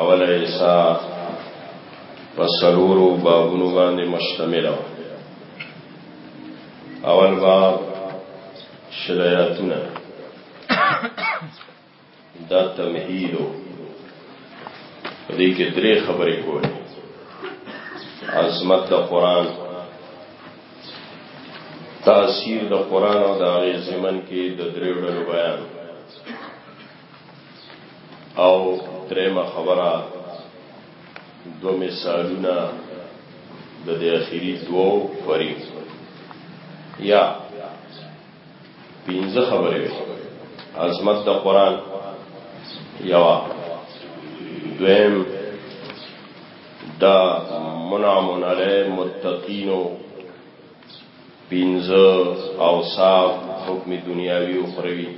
اول ایسا پسلورو بابونو باندې مشتمل اول باب شلایاتونه دا تمهیدو دې کې درې خبرې کولې عظمت د قران تاثیر د قران او د هغه زمن کې د درې ډول بیان او درېمه خبره دو مثالونه د دې اخیری دوو فریق یا پنځه خبرې وي عظمت د قران یو دویم دا منعم علی متقین پنځه اوصاف حکم دنیاوی او اخروی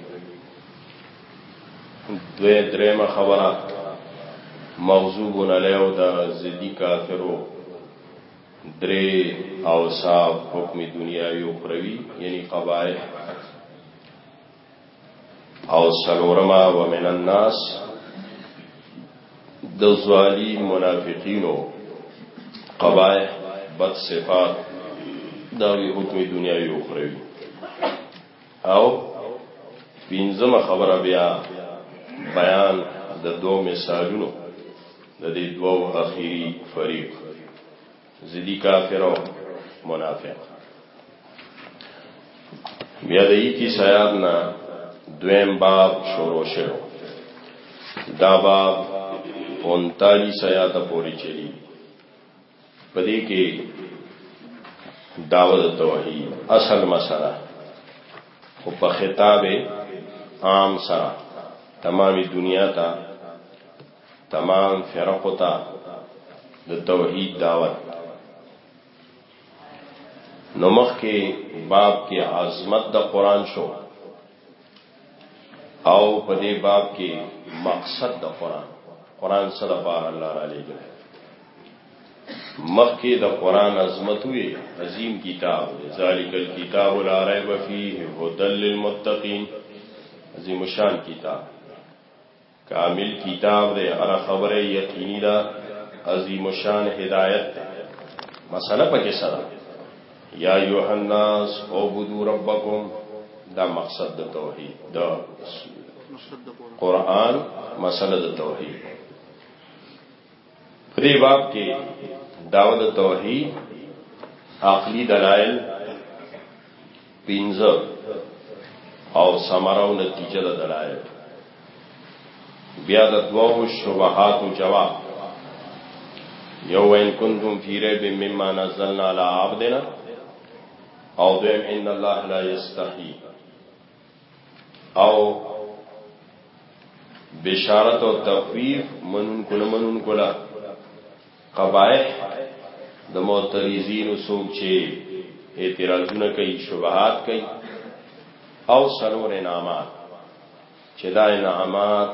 دوی درېمه خبره مغضوب علیه د زدی کافرو درې او صاحب حکم دنیاوی او اخروی یعنی قبائح او سلورما ومن الناس د زوالی منافقینو قبائح بد صفات داوی حکم دنیاوی او اخروی او پینځمه خبره بیا بیان د دوه مثالونو د دې دوه اخیری فریق زدی کافر او منافق بیا د یکی سیاد نه دویم باب شروع شو دا باب 39 آیات پوری چلی پدې کې داوود توحید اصل مسله خو په خطاب عام سره تمامي دنیا ته تمام فرقو ته د توحید دعوت نو مخکې باب کې عظمت د قران شو او په دې باب کې مقصد د قران قران سره بار الله را لېږل مخکې د قران عظمت وی عظیم کتاب ذالک الكتاب لا ریب فیه هدل للمتقین عظیم شان کتاب کامل کتاب دی هر خبره یقینی ده عظیم الشان هدایت ده مسله پکې سره یا ایها الناس عبدوا ربکم دا مقصد د توحید دا قران مسله د توحید په دې باب کې داوود توحید عقلی دلایل پینځه او ثمره او نتیجه د دلایل بیا د دوو شبهات او جواب یو وین کنتم فی ریب مما نزلنا علی عبدنا او دیم ان الله لا یستحی او بشارت او تخفیف منون کله منون کله قبائح د معترضین سوق چې اعتراضونه کوي شبهات کوي او سلور انعامات چې دا انعامات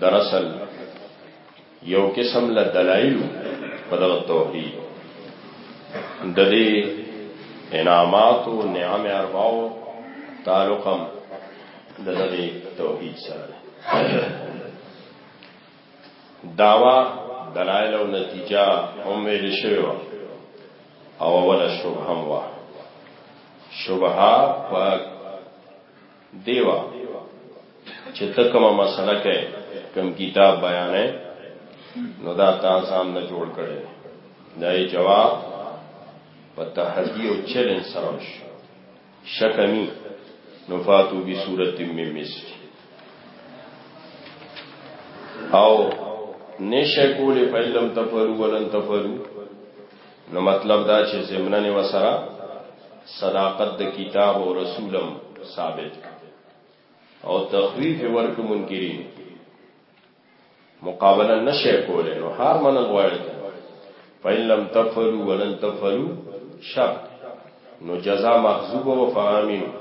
دراصل یو قسم له دلایل په دغه توحید د دې انعامات او نعم ارباو تعلقم د دې توحید سره داوا دلایل او نتیجه هم ویل شوی و او ولا شبهه هم و شبهه په دیوا چې ته کومه مسله کې کوم کتاب بیانې نو دا تاسو نه جوړ کړي دا یې جواب په تحدي او چیلنج سره شو شکنی نفاتو بی صورت می مثل او نشه کولی فیلم تفرو ولن تفرو نو مطلب دا چې زمنن وسره صداقت د کتاب او رسولم ثابت او تخویف ورک منکرین مقابله نشه کوله نو هر من غواړي فإن لم تفعلوا ولن تفعلوا شر نو جزاء محذوب و فآمنوا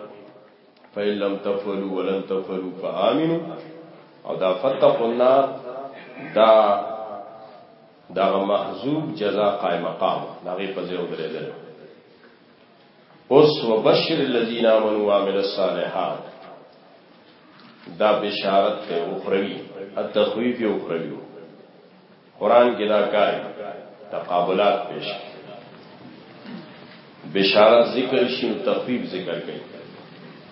فإن لم تفعلوا ولن تفعلوا فآمنوا او دا فتق النار دا دا محذوب جزا قائم مقام دا غي په ځای ودرېدل اوس وبشر الذين امنوا وعملوا الصالحات دا بشارت ته اخروی التخویف اخروی قران کې دا کار تقابلات پیش بشارت ذکر شي او تخویف ذکر کوي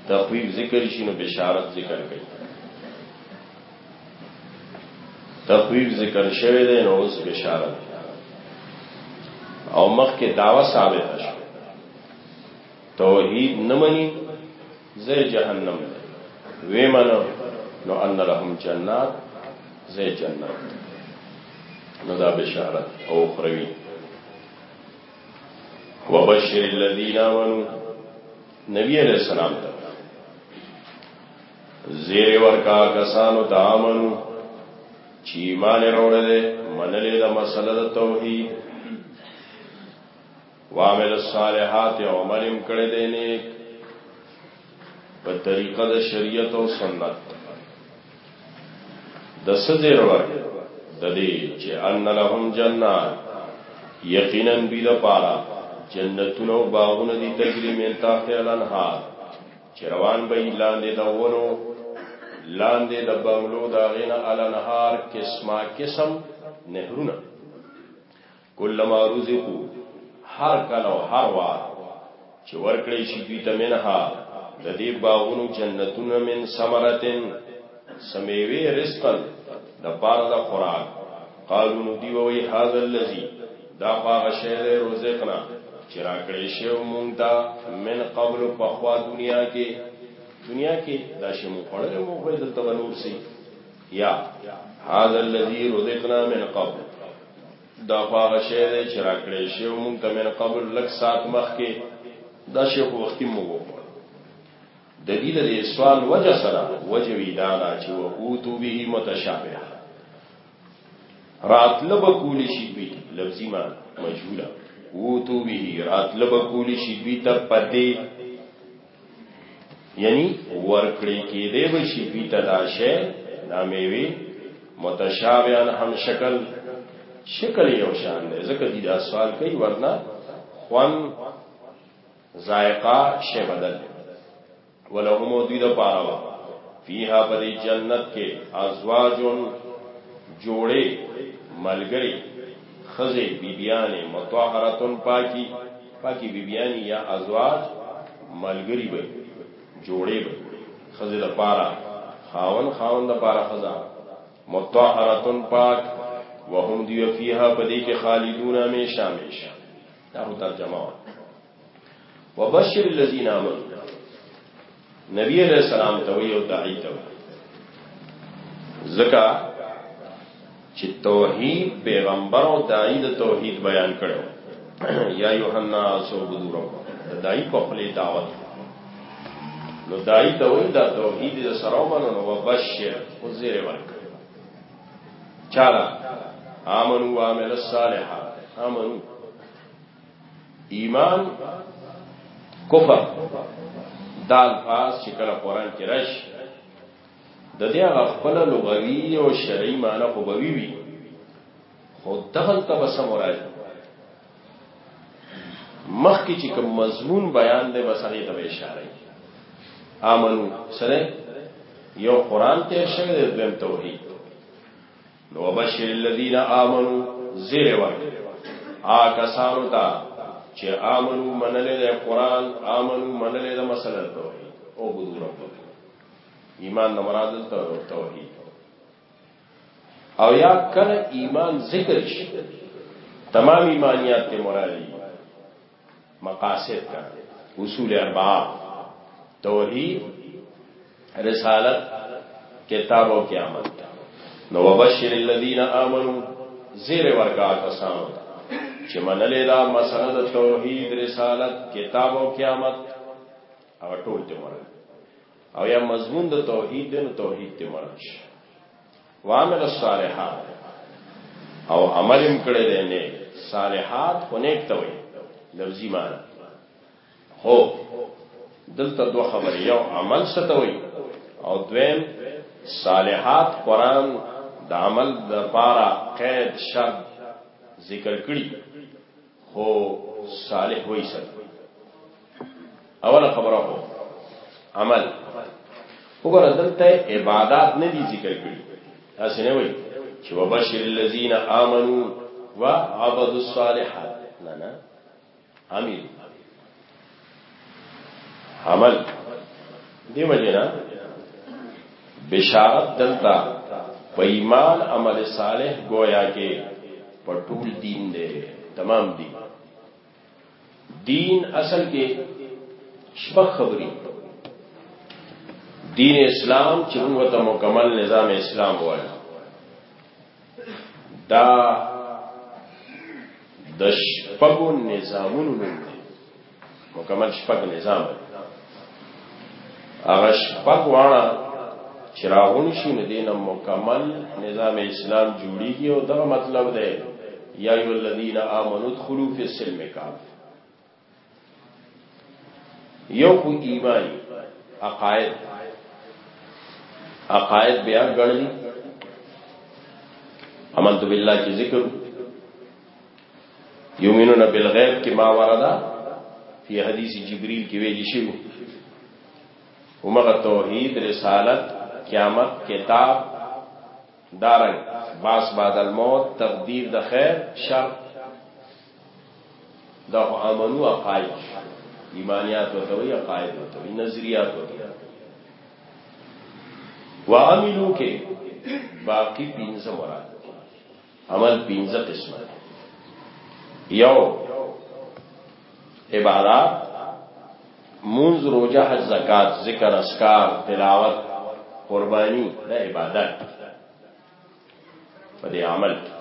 تخویف ذکر شي نو بشارت ذکر کوي تخویف ذکر شوی دی نو اوس بشارت او مخ کې داوا ثابت شو توحید نه مني زه جهنم وې منو نو ان لهم جنات زه جنت نو دا بشارت او خروی وبشر الذين امنوا نبی علیہ السلام ته زیر ورکا کسانو ته امنو چې ایمان وروړل منلې د مسله د توحید وامل الصالحات او عملم کړي دي نیک په طریقه د شریعت او سنت د سزیر ورک د دې چې ان لهم جنات یقینا بلا پارا جنتونو باغونه دي تجربه من تحت الانهار چې روان به یې لاندې د ونو لاندې د بنګلو د هغې نه الانهار قسما قسم نهرونه کلما رزقو هر کله او هر وار چې ورکړی شي دوی ته منها د دې باغونو جنتونه من ثمرتن سمیوی رزقا د پاره د خوراک قالو نو دی وی هاذا الذی دا باغ شهر رزقنا چې راکړې شو مونږ دا من قبل په خوا دنیا کې دنیا کې دا شی مو خړل مو خو د تبنور سي یا هاذا الذی رزقنا من قبل دا باغ شهر چې راکړې شو مونږ ته من قبل لک سات مخ کې دا شی وختي مو وو د دې د سوال وجه سره وجه ویدا دا چې و او تو به متشابه راتل به کولی شي به لفظي ما مجهوله او تو به راتل به کولی شي به ته پدې یعنی ورکړې کې دې به شي به ته داشه نامې وی متشابهان هم شکل شکل یو شان دی ځکه دې دا سوال کوي ورنه خوان ذائقہ شی بدل ولهم دی د پاره فیها بل جنت کې ازواج جوړې ملګری خزه بیبیان مطهرتن پاکی پاکی بیبیان یا ازواج ملګری به جوړې به خزه د پاره خاون خاون د پاره خزه مطهرتن پاک وهم دی فیها بدی کې خالدون همیشه همیشه دا هو ترجمه وا وبشر الذين امنوا نبی علیہ السلام ته وی او داعی ته زکا چې توحید پیغمبر او داعی د توحید بیان کړو یا یوحنا سو بدو رب داعی په خپل دعوت نو داعی ته وی دا توحید سره ومنو وبشر او زیر ورکړه چالا آمنو و عمل الصالحا آمنو ایمان کفر دال پاس چې کله قران کې رش د دې هغه خپل لغوي او شرعي معنی خو به وي خو دغه ته بس مراد مخ کی چې کوم مضمون بیان دی بس هغه ته اشاره کوي امنو سره یو قران ته شوی دی دویم توحید نو وبشر الذین آمنو زیر ورکی آ کسانو تا چې آمنو منلې د قران آمنو منلې د مسله توحید او بدو رب ایمان نه مراد توحید او یا کله ایمان ذکر شي تمام ایمانیات کې مرادي مقاصد کا اصول اربعه توحید رسالت کتاب او قیامت نو وبشر الذين امنوا زیر ورکا کسانو چې منلې دا مسله د توحید رسالت کتاب او قیامت او ټول ته مراد او یا مضمون د توحید دی نو توحید ته مرچ وعمل الصالحات او عمل هم کړی دی نه صالحات خو نیک ته وایي لفظي معنی هو دلته دوه خبرې یو عمل څه ته وایي او دویم صالحات قران د عمل د پاره قید شرط ذکر کړی خو صالح ویسل اوله خبره خو عمل وګوره دلته عبادت نه دي ذکر کړی تاسو نه وایي چې وبشر الذين امنوا وعبدوا الصالحات نه نه امين عمل دی وجنا بشارت دلتا په ایمان عمل صالح گویا کې په ټول دین دی تمام دی دین اصل کې شپږ خبرې دین اسلام چې موږ ته مکمل نظام اسلام وایي دا د شپږو نظامونو نوم دی مکمل شپږ نظام هغه شپږ واړه چراغون شي نه دینه مکمل نظام اسلام جوړیږي او دا مطلب دی یا ایو الذین آمنوا ادخلوا فی السلم کاف یو خو ایمان عقاید عقاید بیا ګڼلی امنت بالله چې ذکر یومنون بالغیب کې ما وردا فی حدیث جبرئیل کې ویل شي ومغه توحید رسالت قیامت کتاب دارنګ باس بعد الموت تقدیر د خیر شر دا خو امنو عقاید ایمانیات ورته وي عقاید ورته وي نظریات ورته وعملو کې باقی پنځه مراد عمل پنځه قسمه یو عبادات منز روجه حج زکات ذکر اسکار تلاوت قربانی دا عبادت په دې عمل کې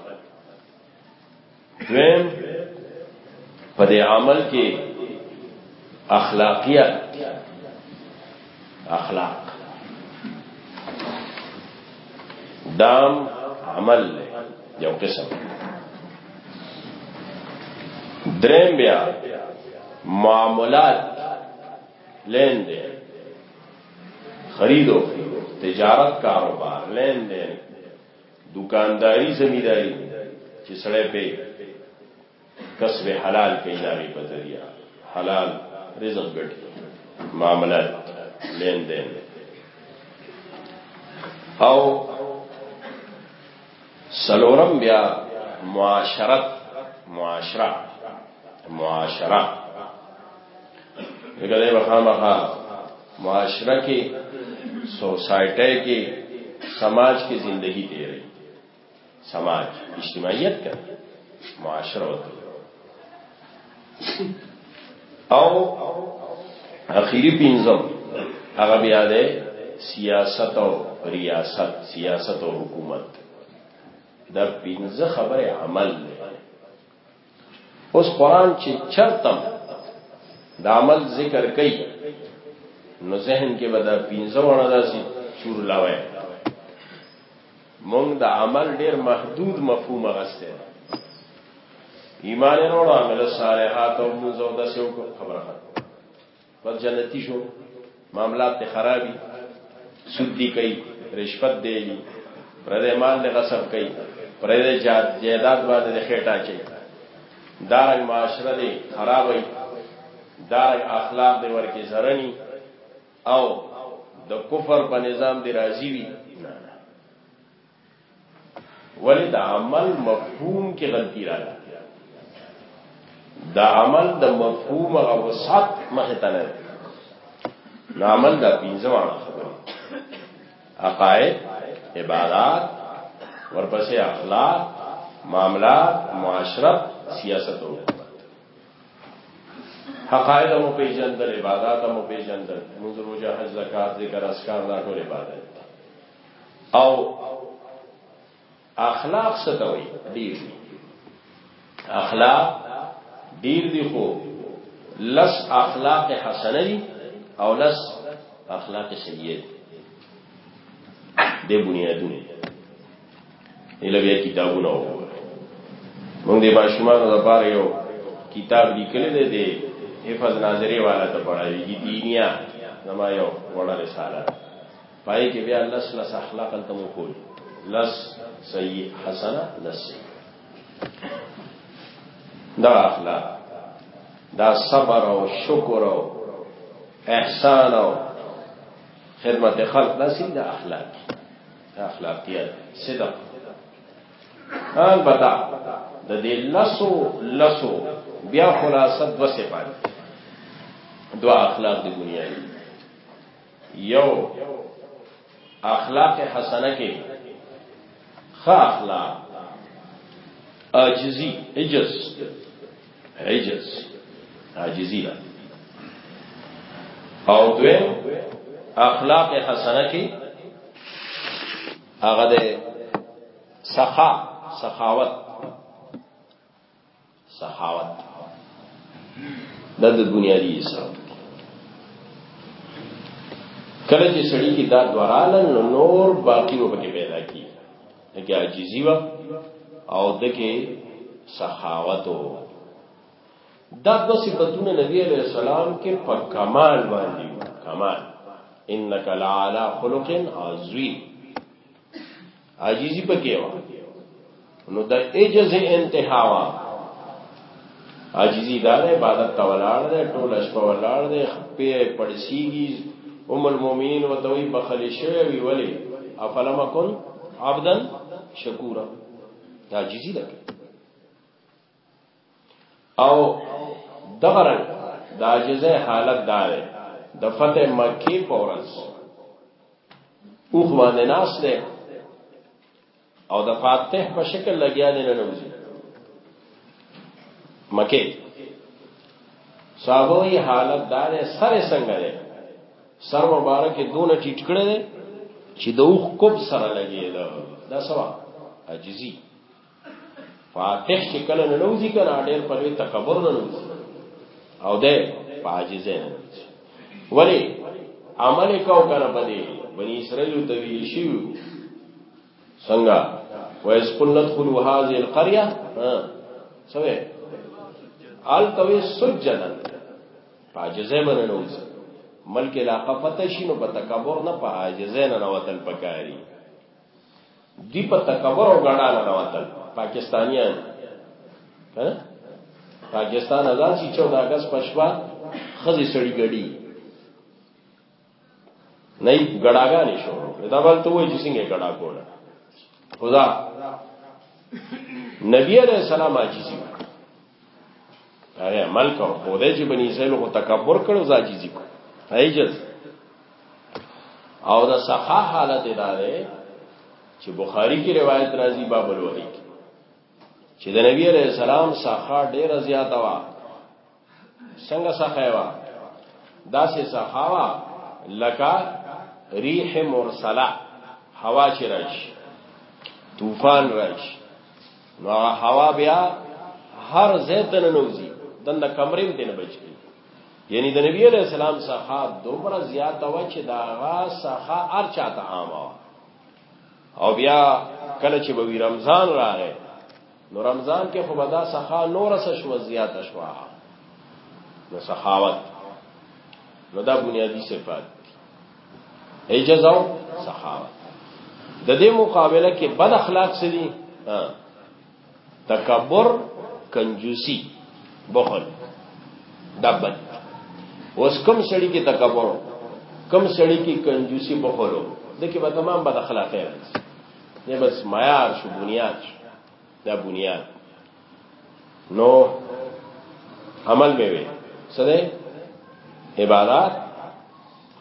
دویم په دې عمل کې اخلاقیات اخلاق دام عمل یو قسم درم بیا معاملات لین دین خریدو تجارت کاروبار لین دین دکانداری زمیداری چې سړی په کسب حلال کوي دا په ذریعہ حلال رزق ګټي معاملات لین دین او سلورم بیا معاشرت معاشره معاشره دغه دی وخامخه معاشره کې سوسایټي کې سماج کې زندگی تیرې سماج اجتماعیت کا معاشره وته او اخیری پینځم هغه بیا ده سیاست او ریاست سیاست او حکومت دا پینځه خبره عمل ده اوس قران چې چرتم د عمل ذکر کوي نو ذهن کې به دا پینځه وړه داسي چور لاوي مونږ د عمل ډیر محدود مفهوم غسته ایمان وروړو عمل صالحات او موږ زو د سیو خبره بس جنتی شو معاملات ته خرابي سود دی کوي رشوت دی پردې مال له غصب کوي پردې جائیداد باندې خېټا چي دارنګ معاشره دی خرابي دارنګ اخلاق دی ورکه زرني او د کفر په نظام دی راضي وي ولی دا عمل مفهوم کې غلطی راځي دا عمل د مفهوم او وسط مخه ته نه دا عمل دا پینځه وانه خبره عقائد عبادات ورپسې اخلاق معاملات معاشرت سیاست او حقائد مو پیژندل عبادت مو پیژندل منظور وجه حج زکات ذکر اسکار دا ټول عبادت او اخلاق ستوي ډیر اخلاق ډیر دی خو لس اخلاق حسنه دي او لس اخلاق سیئه دي د بنیادونه اله بیا کتابونه وګوره موږ د ماشومان لپاره یو کتاب لیکل دی د حفظ ناظری والا ته پڑھاوی کی دینیا زما یو وړه رساله پای کې بیا لس لس اخلاق ته مو کول لس سیئ حسنه لس سیئ دا اخلاق دا صبر او شکر او احسان او خدمت خلق دا سین دا اخلاق دا اخلاقیات صدق البته د دې لسو لسو بیا خلاصه دوه صفات دو اخلاق دی بنیادی یو اخلاق حسنه کې خا اخلاق عاجزی عجز عجز عاجزی ده او دوی اخلاق حسنه کې هغه ده سخا سخاوت سخاوت دا د بنیادی حساب کله چې سړی کې دا دورالن نو نور باقی و پکې پیدا کی لکه عاجزی و او دکې سخاوت و دا دو صفتونه نبی علیہ السلام کې په کمال باندې کمال انک لعلی خلق عظیم عاجزی پکې و نو د عجز انتها وا عاجزی دا ده عبادت ته ولاړ ده ټول شپه ولاړ ده خپې پړسیږي ام المؤمنین وتوي بخل شوی وی ولی افلم کن عبدا شکورا عاجزی ده او دغه رنګ د عاجزه حالت دار د فتح مکه په ورځ اوخ باندې ناس ده او د فاتح په شکل لګیا دی نه نوځي مکه صاحبوی حالت دار سر څنګه ده سر مبارک دونه ټیټ کړی دی چې د اوخ کوب سره لګیدا دا سوا عاجزی فاتح چې کله نه نوځي کنه ډېر په لوی تکبر نه نوځي او ده په عاجز نه نوځي ولی عمل کو کنه بده بني اسرائيل ته وی شي څنګه وایس قلت خلو هذه القريه ها سوې آل توي سجدن پاجزه باندې نوځ ملک علاقه پته شي نو په تکبر نه پاجزه نه نوتل پکاري دی په تکبر او غړا نه راوتل پاکستانیان ها پاکستان آزاد شي 14 اگست پښوا خزي سړی غړي نه غړاګانې شو دا بل ته وایي چې څنګه غړا کوله خدا نبی علیہ السلام عاجزی هغه عمل کو خو دې چې بنی اسرائیل کو تکبر کړو زاجیزی کو ایجز او دا صحا حالت دا ده چې بخاری کی روایت راځي باب الولی چې د نبی علیہ السلام صحا ډیر زیات وا څنګه صحا وا دا سه صحا وا لکا ریح مرسله هوا چې راشي طوفان راشي نو هغه هوا بیا هر ځای ته ننوځي دنه کمرې ته نه بچي یعنی د نبی علیہ السلام څخه دومره زیات و چې دا غا څخه هر چاته عام او بیا کله چې به رمضان راغی نو رمضان کې خو بدا سخا نور سره شو زیات شو نو سخاوت نو دا بنیادی صفات عجز او سخاوت د دې مقابله کې بد اخلاق سړي تکبر کنجوسی بخل دا بد اوس کم سړي کې تکبر کم سړي کې کنجوسی بخلو دکې به تمام بد اخلاقی راځي نه بس معیار شو بنیاد شو دا بنیاد نو عمل به وي سره عبادت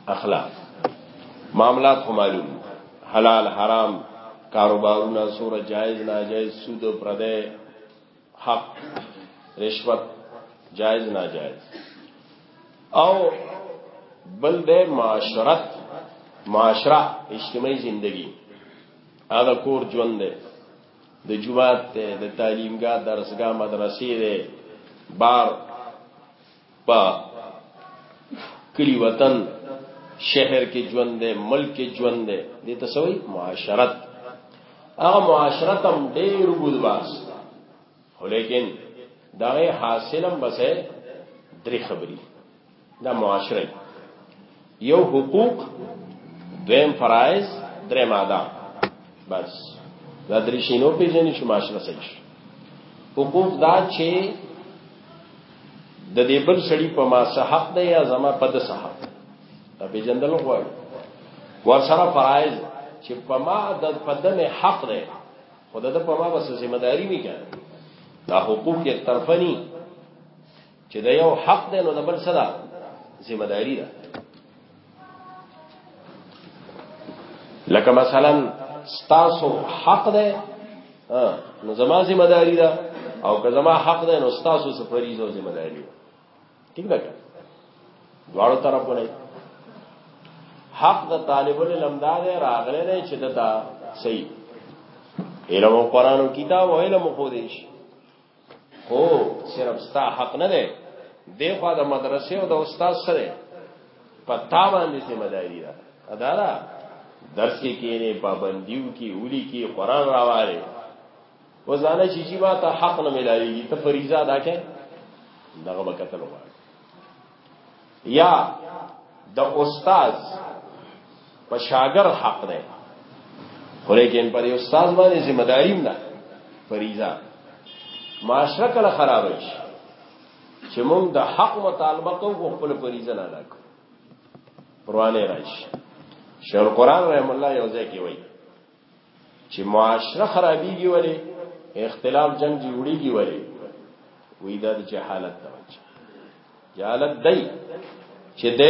اخلاق معاملات خو معلوم حلال حرام کاروبارونه سور جایز ناجایز سود پردې حق رشوت جایز ناجایز او بل د معاشرت معاشره اجتماعي زندگی هغه کور ژوند دی د جماعت ته د تعلیمګاه درسګاه مدرسې ده بار په کلی وطن شهر کې ژوند ده ملک کې ژوند ده د تسوي معاشرت هغه معاشرت هم ډېر بودواس ولیکن دا حاصلم بسه درې خبرې دا معاشره یو حقوق دویم فرایز درې ماده بس دا درې شینو پیژنې چې معاشره صحیح شي حقوق دا چې د دې بل سړي په ما صحت دی یا زما په د صحت دا به جندل غواړي ور سره فرایز چې په ما د پدن حق دی خدای د په ما بس ذمہ داری نه کوي دا حقوق یک طرفه نه چې دا یو حق دی نو د بل سره ذمہ داری ده لکه مثلا ستاسو حق ده نو زما ذمہ داری ده او که زما حق ده نو ستاسو څه فریضه او ذمہ داری ده ٹھیک ده دواړو طرفونه حق د طالب العلم دا ده راغله ده چې دا صحیح علم او قران او کتاب او علم خو دې شي خو صرف ستا حق نه دی دی خو د مدرسې او د استاد سره په تا باندې ذمہ داری ده ادا ده درس کې کینې پابندیو کې اولی کې قران راواله وزانه چې چې ما ته حق نه ملایږي ته فریضه ادا کړې دغه وکتل وایي یا د استاد په شاګر حق ده خو لیکن پر استاد باندې ذمہ داری نه فریضه معاشره کله خراب شي چې موږ د حق مطالبه کوو خپل فریضه نه ادا کوو روانه راشي شیخ القران رحم الله یو ځای کې وایي چې معاشره خرابيږي ولې اختلاف جنگ جوړيږي ولې وې دا د جهالت د وجه جهالت دی چې د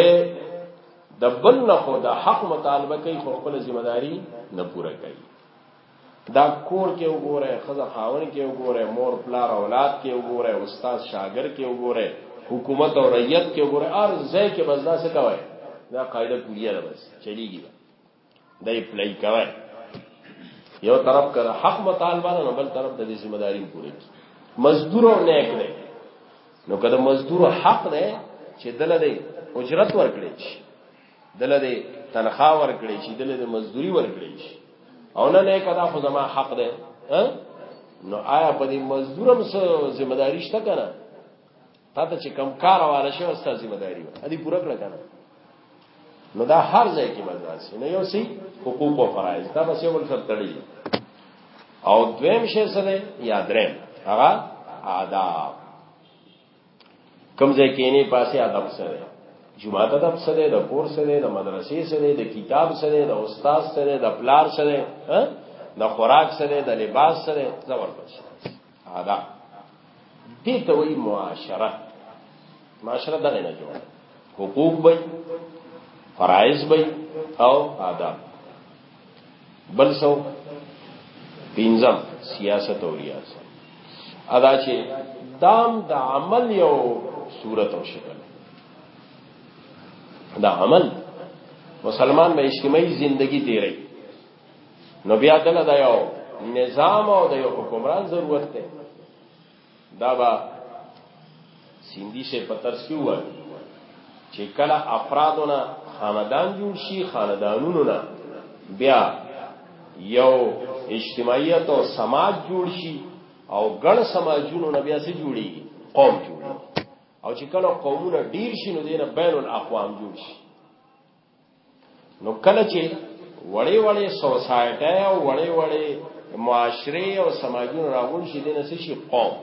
د بل نه خو د حق مطالبه کوي خو خپل ذمہ داری نه پوره کوي دا کور کې وګوره خزه خاون کې وګوره مور پلار اولاد کې وګوره استاد شاګر کې وګوره حکومت او رعیت کې وګوره ار ځای کې بس دا څه کوي دا قاعده کلیه ده بس چلیږي دای پلی کوي یو طرف کړه حق مطالبه نه بل طرف د دې ذمہ داری پوره کی مزدور او نیک دی نو کله مزدور حق دی چې دله دی اجرت ورکړي شي دله دی تنخواه ورکړي شي دله دی مزدوری ورکړي شي او نه نه کدا خو زما حق دی نو آیا په دې مزدورم سره ذمہ داری شته کنه تاته چې کم کار واله شو استاد ذمہ داری و ادي پوره کړ کنه نو دا هر ځای کې برداشت نه یو سي حقوق او فرایض دا بس یو بل سره تړلي او دویم شی سره یا دریم هغه آداب کم ځای کې نه پاسه آداب سره جمعه ته دب سره د کور سره د مدرسې سره د کتاب سره د استاد سره د پلار سره د خوراک سره د لباس سره زبردست هذا دې ته وایي معاشره معاشره دغه نه جوړه حقوق به فرایض به او آداب بل څو پینځم سیاست او ریاست ادا چې دام د دا عمل یو صورت او شکل دا عمل مسلمان به اجتماعي زندگی تیري نو بیا دله دا یو نظام او د یو حکمران ضرورت دی دا با سیندی سے پتر سی ہوا چې کله افرادونه خاندان جوړ شي خاندانونو نه بیا یو اجتماعیت او سماج جوړ شي او ګڼ سماجونو نه بیا سي جوړي قوم جوړي او چې کله قومونه ډیر شي نو دینه بین الاقوام جوړ شي نو کله چې وړې وړې سوسایټي او وړې وړې معاشره او سماجون راغون شي دنه څه شي قوم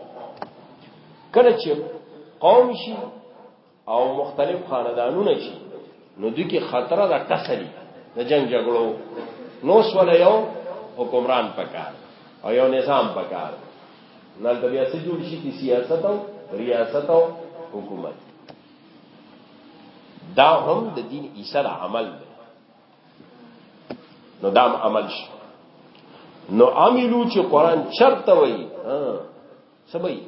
کله چې قوم شي او مختلف خاندانونه شي نو دوی کې خطر د ټسلی د جنگ جګړو نو سول یو حکمران پکار او یو نظام پکار نن د بیا څه جوړ شي سیاست او ریاست او حکومت دا هم د دین عیسی د عمل دی نو دا عمل شي نو عملو چې قران چرته وایي ها سبي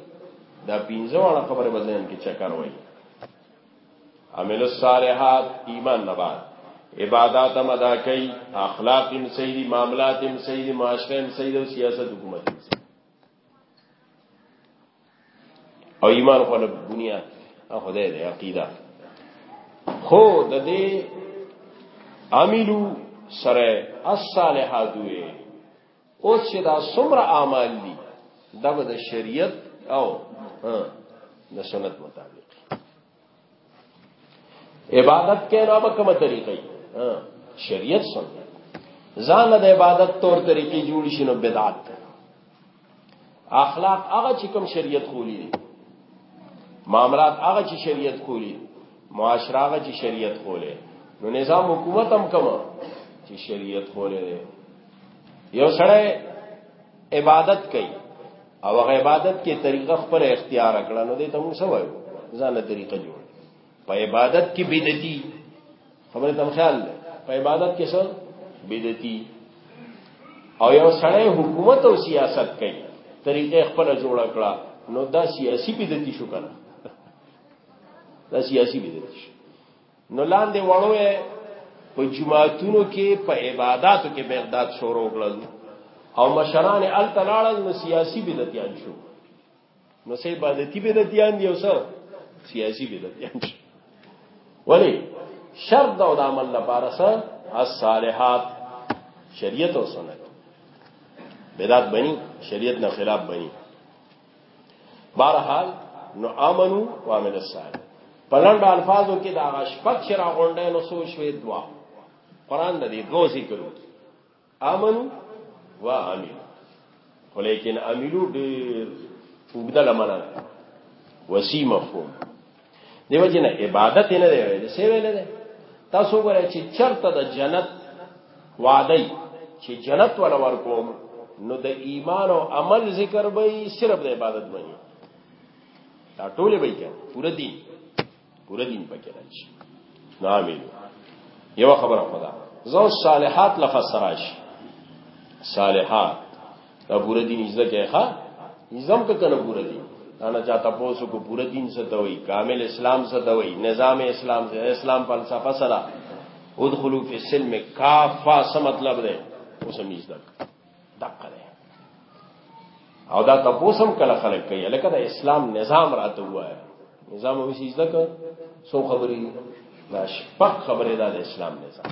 دا پینځه واړه خبره بزنن کې چکر وایي عمل الصالحات ایمان نبات عبادات هم ادا کوي اخلاق هم صحیح دي معاملات هم صحیح دي معاشره هم صحیح دي او سیاست حکومت هم صحیح او ایمان خو له بنیا خدای دی عقیده خو د دې عاملو سره الصالحات وي او چې دا څومره اعمال دي دا د شریعت او د سنت مطابق عبادت کې نه به کومه طریقې شریعت څنګه ځان د عبادت تور طریقې جوړ شي نو بدعت اخلاق هغه چې کوم شریعت خولي دي معاملات هغه چې شریعت خولي معاشره هغه چې شریعت خولي نو نظام حکومت هم کوم چې شریعت خولي یو سړی عبادت کوي او هغه عبادت کې طریقه خپل اختیار کړه نو دې ته موږ سوایو ځانه طریقه جوړ په عبادت کې بدعتي خبره تم خیال ده په عبادت کې څه بدعتي او یو سړی حکومت او سیاست کوي طریقه خپل جوړ کړه نو دا سیاسي بدعتي شو کنه دا سیاسي بدعتي شو نو لاندې وړو په جماعتونو کې په عبادتو کې بغداد شروع کړل او مشران ال تلاړل نو سیاسي بدعتيان شو نو سه عبادتي بدعتيان دی او سه سیاسي بدعتيان شو ولی شر د عمل لپاره سه الصالحات شریعت او سنت بدعت بني شریعت نه خلاف بني بهرحال نو امنو وعمل الصالح پلند الفاظو کې دا غشپک چې را غونډه نو سو شوې دعا قران د دې دوه ذکر امنو وعمل ولیکن عملو ډېر وګدل معنا وسی مفهوم دیو جن عبادت نه دی ویل سی ویل دی تاسو ګورئ چې چرته د جنت وعده چې جنت ولا ورکوم نو د ایمان او عمل ذکر به صرف د عبادت باندې دا ټول به کې پوره دین پوره دین پکې راځي نو امین یو خبره خدا زو صالحات لفظ سراش صالحات دا پورا دین زده کې ښا نظام ته کنه پورا دین انا چاته پوسو کو پورا دین څه ته وای کامل اسلام څه ته وای نظام اسلام څه اسلام فلسفه سره ادخلوا فی السلم کافا څه مطلب ده اوس هم نشته دقه ده او دا تاسو هم کله خلک کوي لکه دا اسلام نظام راته وایي نظام وسی زده که سو خبرې دا شپږ خبرې دا د اسلام نظام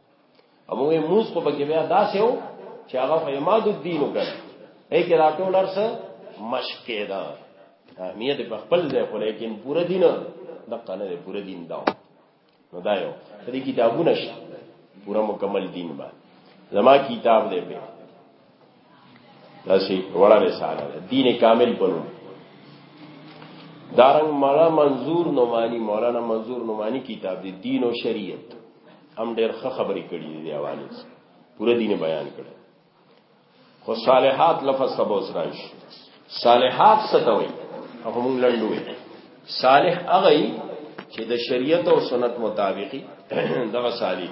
ابو موس په بګی بیا داسې و چې هغه په اماد الدین وکړ اې کې راټول ارس مشکې دا اهمیت په خپل ځای خو لیکن پوره دین د قانه دی پوره دین دا نو دا یو دې کتابونه شته پوره مکمل دین باندې زما کتاب دی په داسې وړه رساله ده دین کامل بنو دارنګ مولا منظور نومانی مولانا منظور نومانی کتاب دی دین او شریعت هم ډېر ښه خبرې کړې دي دی حواله پوره دین بیان کړي خو صالحات لفظ سبا وسرای شي صالحات ستوي هغه مونږ لندوي صالح هغه چې د شریعت او سنت مطابقي دغه صالح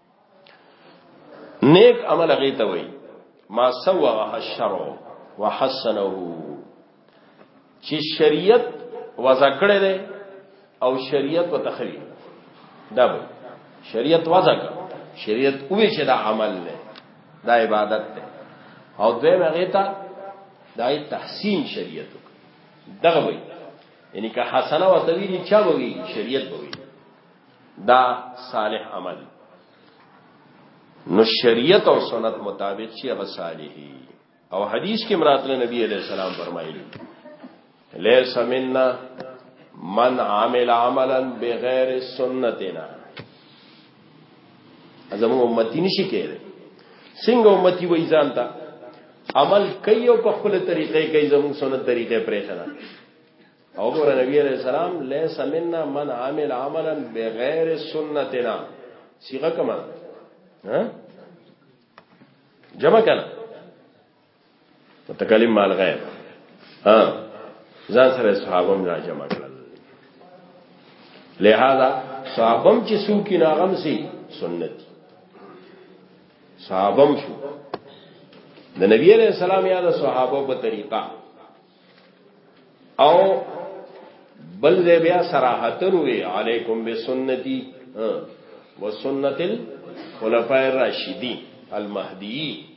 نیک عمل هغه ته وای ما سوا الشر وحسنه چې شریعت وضع کړی دی او شریعت وتخری دا به شریعت وضع کړ شریعت اوه چې دا عمل دی دا عبادت دی او دوی هغه ته دای تحسین شریعت دغه وای یعنی که حسنه وتویری چا وی شریعت وی دا صالح عمل نو شریعت او سنت مطابق چې هغه صالحي او حدیث کې مراتله نبی عليه السلام فرمایلی ليس منا من عمل عملا بغیر سنتنا ازمو امتی نشي کېره څنګه امتی وای ځان ته عمل کوي او په خپل طریقې کوي زموږ سنت طریقې پرې خره او ګور نبی علیہ السلام لیس منا من عمل عملا بغیر سنتنا صيغه کما ها جمع کنا متکلم مال غیر ها ځان سره صحابه نه جمع کړل لہذا صحابم چې سو کې ناغم سي سنت صحابم شو د نبی علیہ السلام یا د صحابه په طریقه او بل دې بیا صراحتن وی علیکم بسنتی و سنت الخلفاء الراشدین المهدیین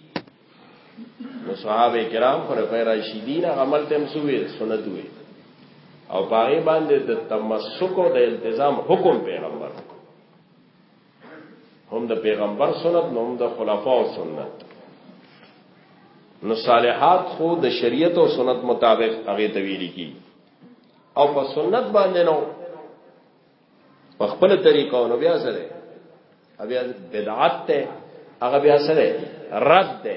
نو صحابه کرام خلفای راشدین عمل تم سوې سنت وې او پاره باندې د تمسک او د التزام حکم پیغمبر هم د پیغمبر سنت نو هم د خلفاو سنت نو صالحات خو د شریعت او سنت مطابق هغه تویل کی او په سنت باندې نو په خپل طریقو نو بیا سره بیا بدعت ته هغه بیا سره رد ده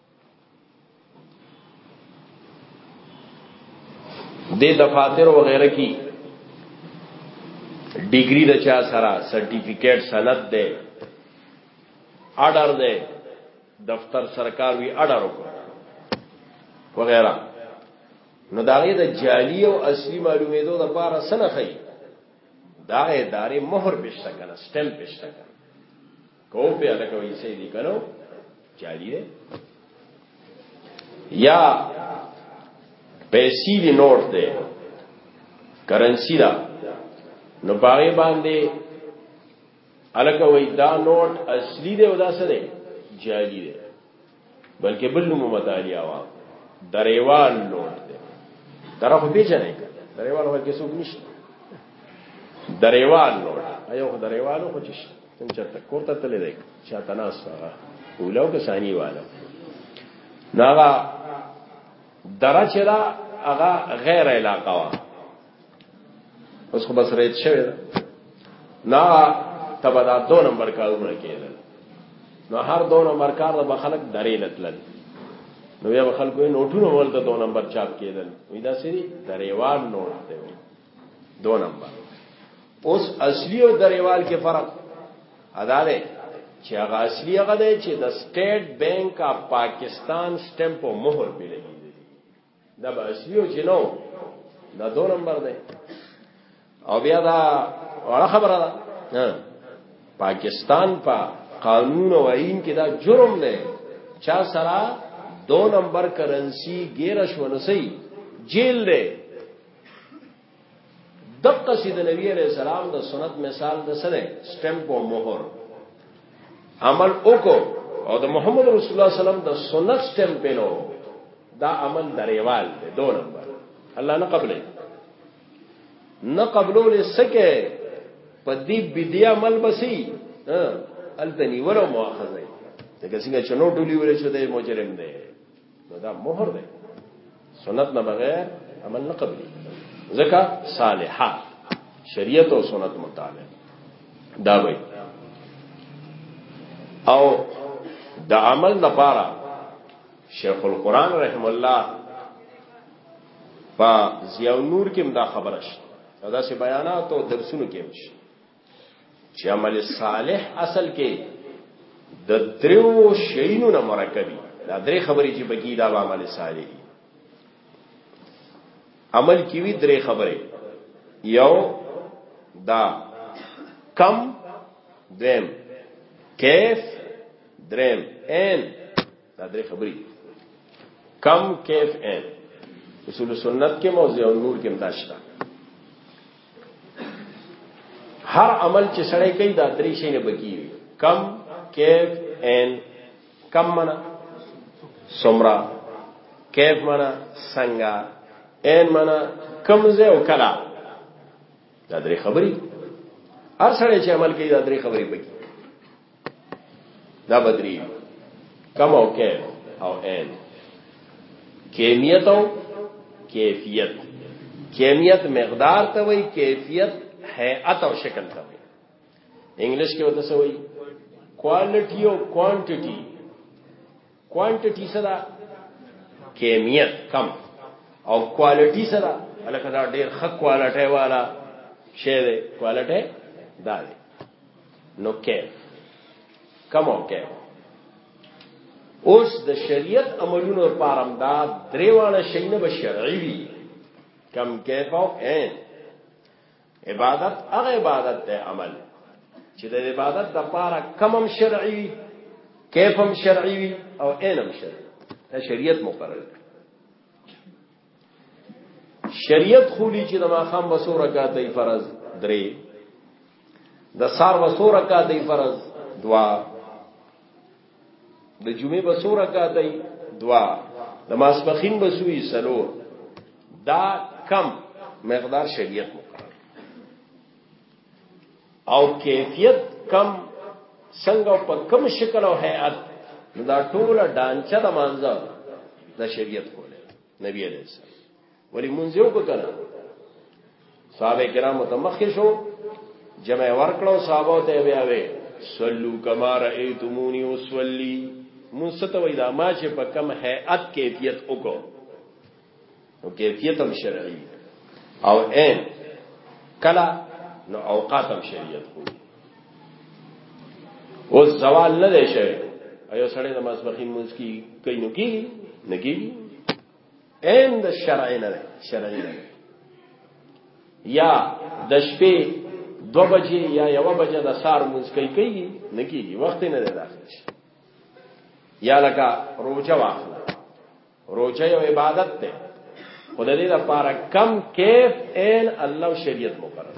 د دفاتر و غیره کی ډیګری د چا سره سرټیفیکیټ سند ده آرډر ده دفتر سرکار وی آرډر وکړه وغیرہ نو داغه د جعلی او اصلي معلوماتو د پاره سنخی دا ادارې مہر پېښته کنه سٹمپ پېښته کنه کو په اړه کوي څه دي کړو جاری دی یا پیسې دی نوٹ دی کرنسی دا نو باغې باندې الکه وای دا نوٹ اصلي دی او دا څه دی جعلی دی بلکې بل نوم متانیا وا دریوال لوټ دی دره خو پیژنې دریوال هغه کې څوک نشته دریوال لوټ ایو خو دریوال خو چې څنګه چرته کوته تللی دی چا تناس هغه ولو که ثاني والا ناغا دره چې دا هغه غیر علاقه وا اوس خو بس ریت شوی ده نا تبا دا دو نمبر کارونه کېدل نو هر دو نمبر کار د خلک درې لتل نو بیا خلکو نوټونه ولته دو نمبر چاپ کېدل وې دا سری دریوال نوټ دی دو نمبر اوس اصلي او دریوال کې فرق ادا دی چې هغه اصلي هغه دی چې د سټیټ بانک اف پاکستان سټمپ او مهر پیلوي دا به اصلي او جنو دا دو نمبر دی او بیا دا وړه خبره ده پاکستان په پا قانون او آئین کې دا جرم دی چا سره دو نمبر کرنسی ګیرش ونسی جیل دی دقه سید نبی علیہ السلام د سنت مثال د سره سٹمپ او مہر عمل وکړو او د محمد رسول الله سلام د سنت سٹمپ نو دا عمل دریوال دی دو نمبر الله نه قبلې نه قبلو لسکه په دې بدی عمل بسی التنی ولو مؤاخذه دغه څنګه چنو ټولی ورې شو د مجرم دی نو دا مهر دی سنت نه بغیر عمل نه قبلي ځکه صالحه شریعت او سنت مطابق دا وایي او د عمل لپاره شیخ القران رحم الله په زیاو نور کې دا خبره شته دا سه بیانات او درسونو کې مشه چې عمل صالح اصل کې د درو شینو نه مرکبي دا درې خبرې چې بګی دا عمل صالح دي عمل کې وی درې خبرې یو دا کم دیم کیف دریم ان دا درې خبرې کم کیف ان اصول سنت کې موضوع او نور کې مداشته هر عمل چې سړی کوي دا درې شي نه بکی وي کم کیف ان کم منا سمرا کیف منا سنگا ان منا کم زه او کلا دا درې خبري هر سړی چې عمل کوي دا درې خبري بکی دا بدری کم او کین او این کیمیت او کیفیت کیمیت مقدار ته وای کیفیت هيئت او شکل ته وای انګلیش کې وته سوې کوالټي او کوانټټي کوانټیټی سره کیمیت کم او کوالټی سره الکه دا ډیر ښه کوالټي والا شی دی کوالټي دا دی نو کیف کم او کیف اوس د شریعت عملونو لپاره هم دا دریواله شی نه به شرعي وي کم کیف او عین عبادت هغه عبادت ته عمل چې د عبادت د پاره کمم شرعي کیفم شرعي او علم شرعي دا شریعت مقرر شریعت خولی چې د ماخام وسو رکعاتې فرض درې د سار وسو رکعاتې فرض دوا د جمعې به څو رکعات ای دوا د ماسپخین به سوی سلو دا کم مقدار شریعت مقرر او کیفیت کم څنګه او په کم شکل او هيئت دا ټوله ډانچه د مانځه د شریعت کوله نبی عليه السلام ولی مونږ یو وکړه صحابه کرامو ته مخ شو جمع ورکړو صحابه ته بیا وې صلو کما رایتمونی وصلی مونږ وای دا ما چې په کم هيئت کیفیت وکړو او کیفیت هم شرعي او عین کلا نو اوقات هم شریعت خو او زوال نه دی شوی ایو سړی نماز بخین مونږ کی کینو کی نگی ان د شرعي نه شرعي نه یا د شپې دو بجې یا یو بجې د سار مونږ کوي کوي نه کیږي وخت نه دی داخل شي یا لکه روزه واخله روزه یو عبادت ده خدای دې لپاره کم کیف ان الله شریعت مقرر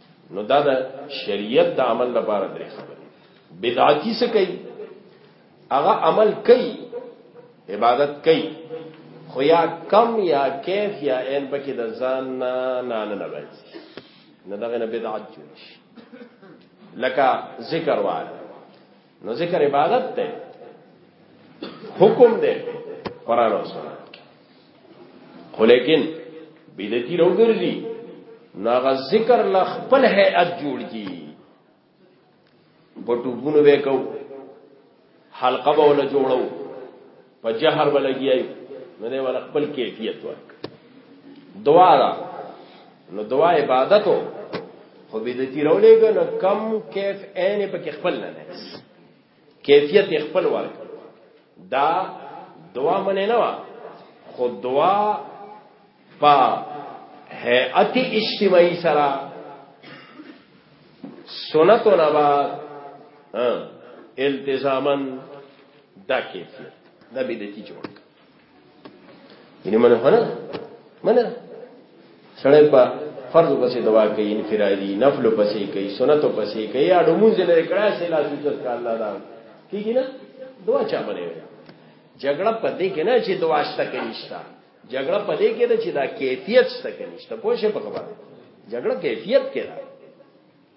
نو دا د شریعت د عمل لپاره درې خبرې بدعتي څه کوي هغه عمل کوي عبادت کوي خو یا کم یا کیف یا ان پکې د ځان نه نه نه باید نه دغه نه بدعت جوړ شي لکه ذکر واره نو ذکر عبادت ته حکم دی قران او سنت خو لیکن بدعتي روګرځي ناغه ذکر ل خپل هيئت جوړ کی په ټوبونو وکاو حلقه به ول جوړو په جهر بلګیای نو دی ول خپل کیفیت ورک دعا دا نو دعا عبادت او خو بدعتي راولې کنه کم کیف عین په کې خپل نه نه کیفیت خپل ورک دا دعا منه نه وا خو دعا په هيئت اجتماعي سره سنت او نبات التزاما دا کیفیت دا بدعتي جوړ یعنی منه نه منه سړی په فرض پسې دوا کوي انفرادي نفل پسې کوي سنت پسې کوي یا دموز لري کړه سي لا سوچت کا الله دا کیږي نه دوا چا باندې جګړه پدې کې نه چې دوا شته کې نشته جګړه په دې کې ده چې دا کیفیت څه کې نشته پوه شئ په خبره جګړه کیفیت کې ده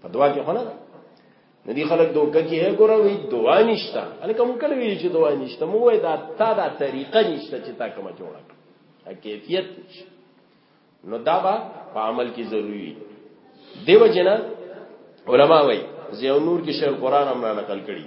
په دوا کې خو نه ده نو دي خلک دوکه کې هي ګوره وي دوا نشته الکه مونږ کله وی چې دوا نشته مو وای دا تا دا طریقه نشته چې تا کومه جوړه کړه کیفیت نشته نو دا به په عمل کې ضروری دیو جنا علما وای زیو نور کې شیخ القرآن امر نقل کړي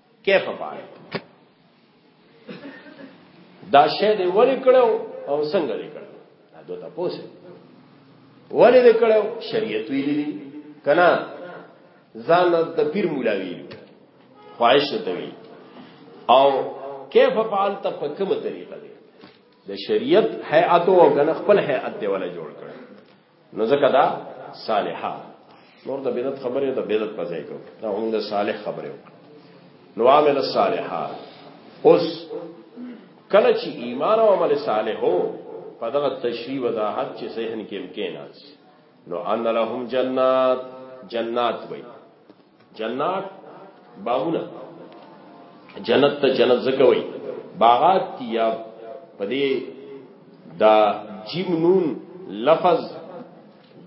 کیف پاره دا شه دی ولی کړو او څنګه دی کړو دا دوه تاسو ولی دی کړو شریعت ویلی دی کنا ځان د پیر مولا وی خواهش ته وی او کیف فعال ته په کومه طریقه دی د شریعت هيئت او غن خپل هيئت دی ولا جوړ کړ نو ځکه دا صالحه نور د بدعت خبره د بدعت په ځای کو دا هم د صالح خبره وکړه نو عامل الصالحات اوس کله چې ایمان او عمل صالح هو په دغه تشریح وضاحت چې ذهن کې امکانات نو ان لهم جنات جنات وي جنات باغونه جنت ته جنت زکوي باغات تیا پدې دا جیم نون لفظ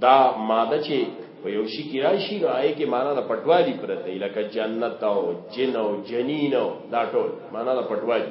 دا ماده چې په یو شي کې راشي نو آی کې معنا د پټوالي پرته لکه جنت او جن او جنین او دا ټول معنا د پټوالي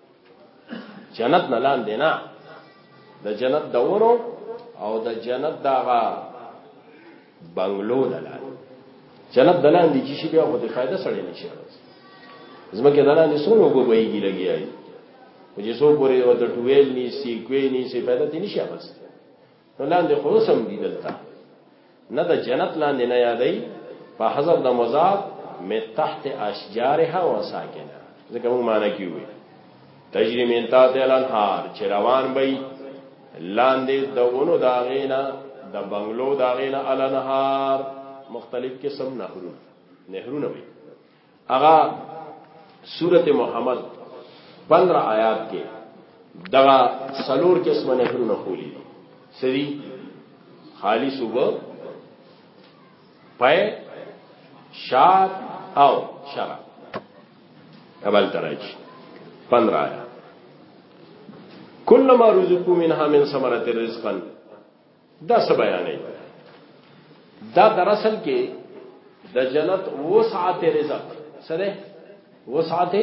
جنت نه لاندې نه د جنت د ورو او د جنت دغه بنگلو د لاندې جنت د لاندې چې شي بیا خو د فائدہ سره نه شي زمکه د لاندې څو لوګو بهيږي لګیایي چې څو پورې وته ټویل ني سي کوي ني سي فائدہ دې نشي اغست نو لاندې خو سم دي دلته نه د جنت لاندې نه یادای په حذف د مضاف می تحت اشجارها وساکنه ځکه موږ معنی کیوي تجری من تحت الانهار چې روان وي لاندې د ونو داغینا د دا بنگلو داغینا الانهار مختلف قسم نهرونه نهرونه وي اغا سورت محمد پندرہ آیات کے دغا سلور قسم نهرونه خولی سری خالی صبح پای شاد او شراب اول تراج 15 آیات کلما رزقو منها من ثمرات رزقا دا څه بیانې دا در اصل کې د جنت وسعت رزق سره وسعت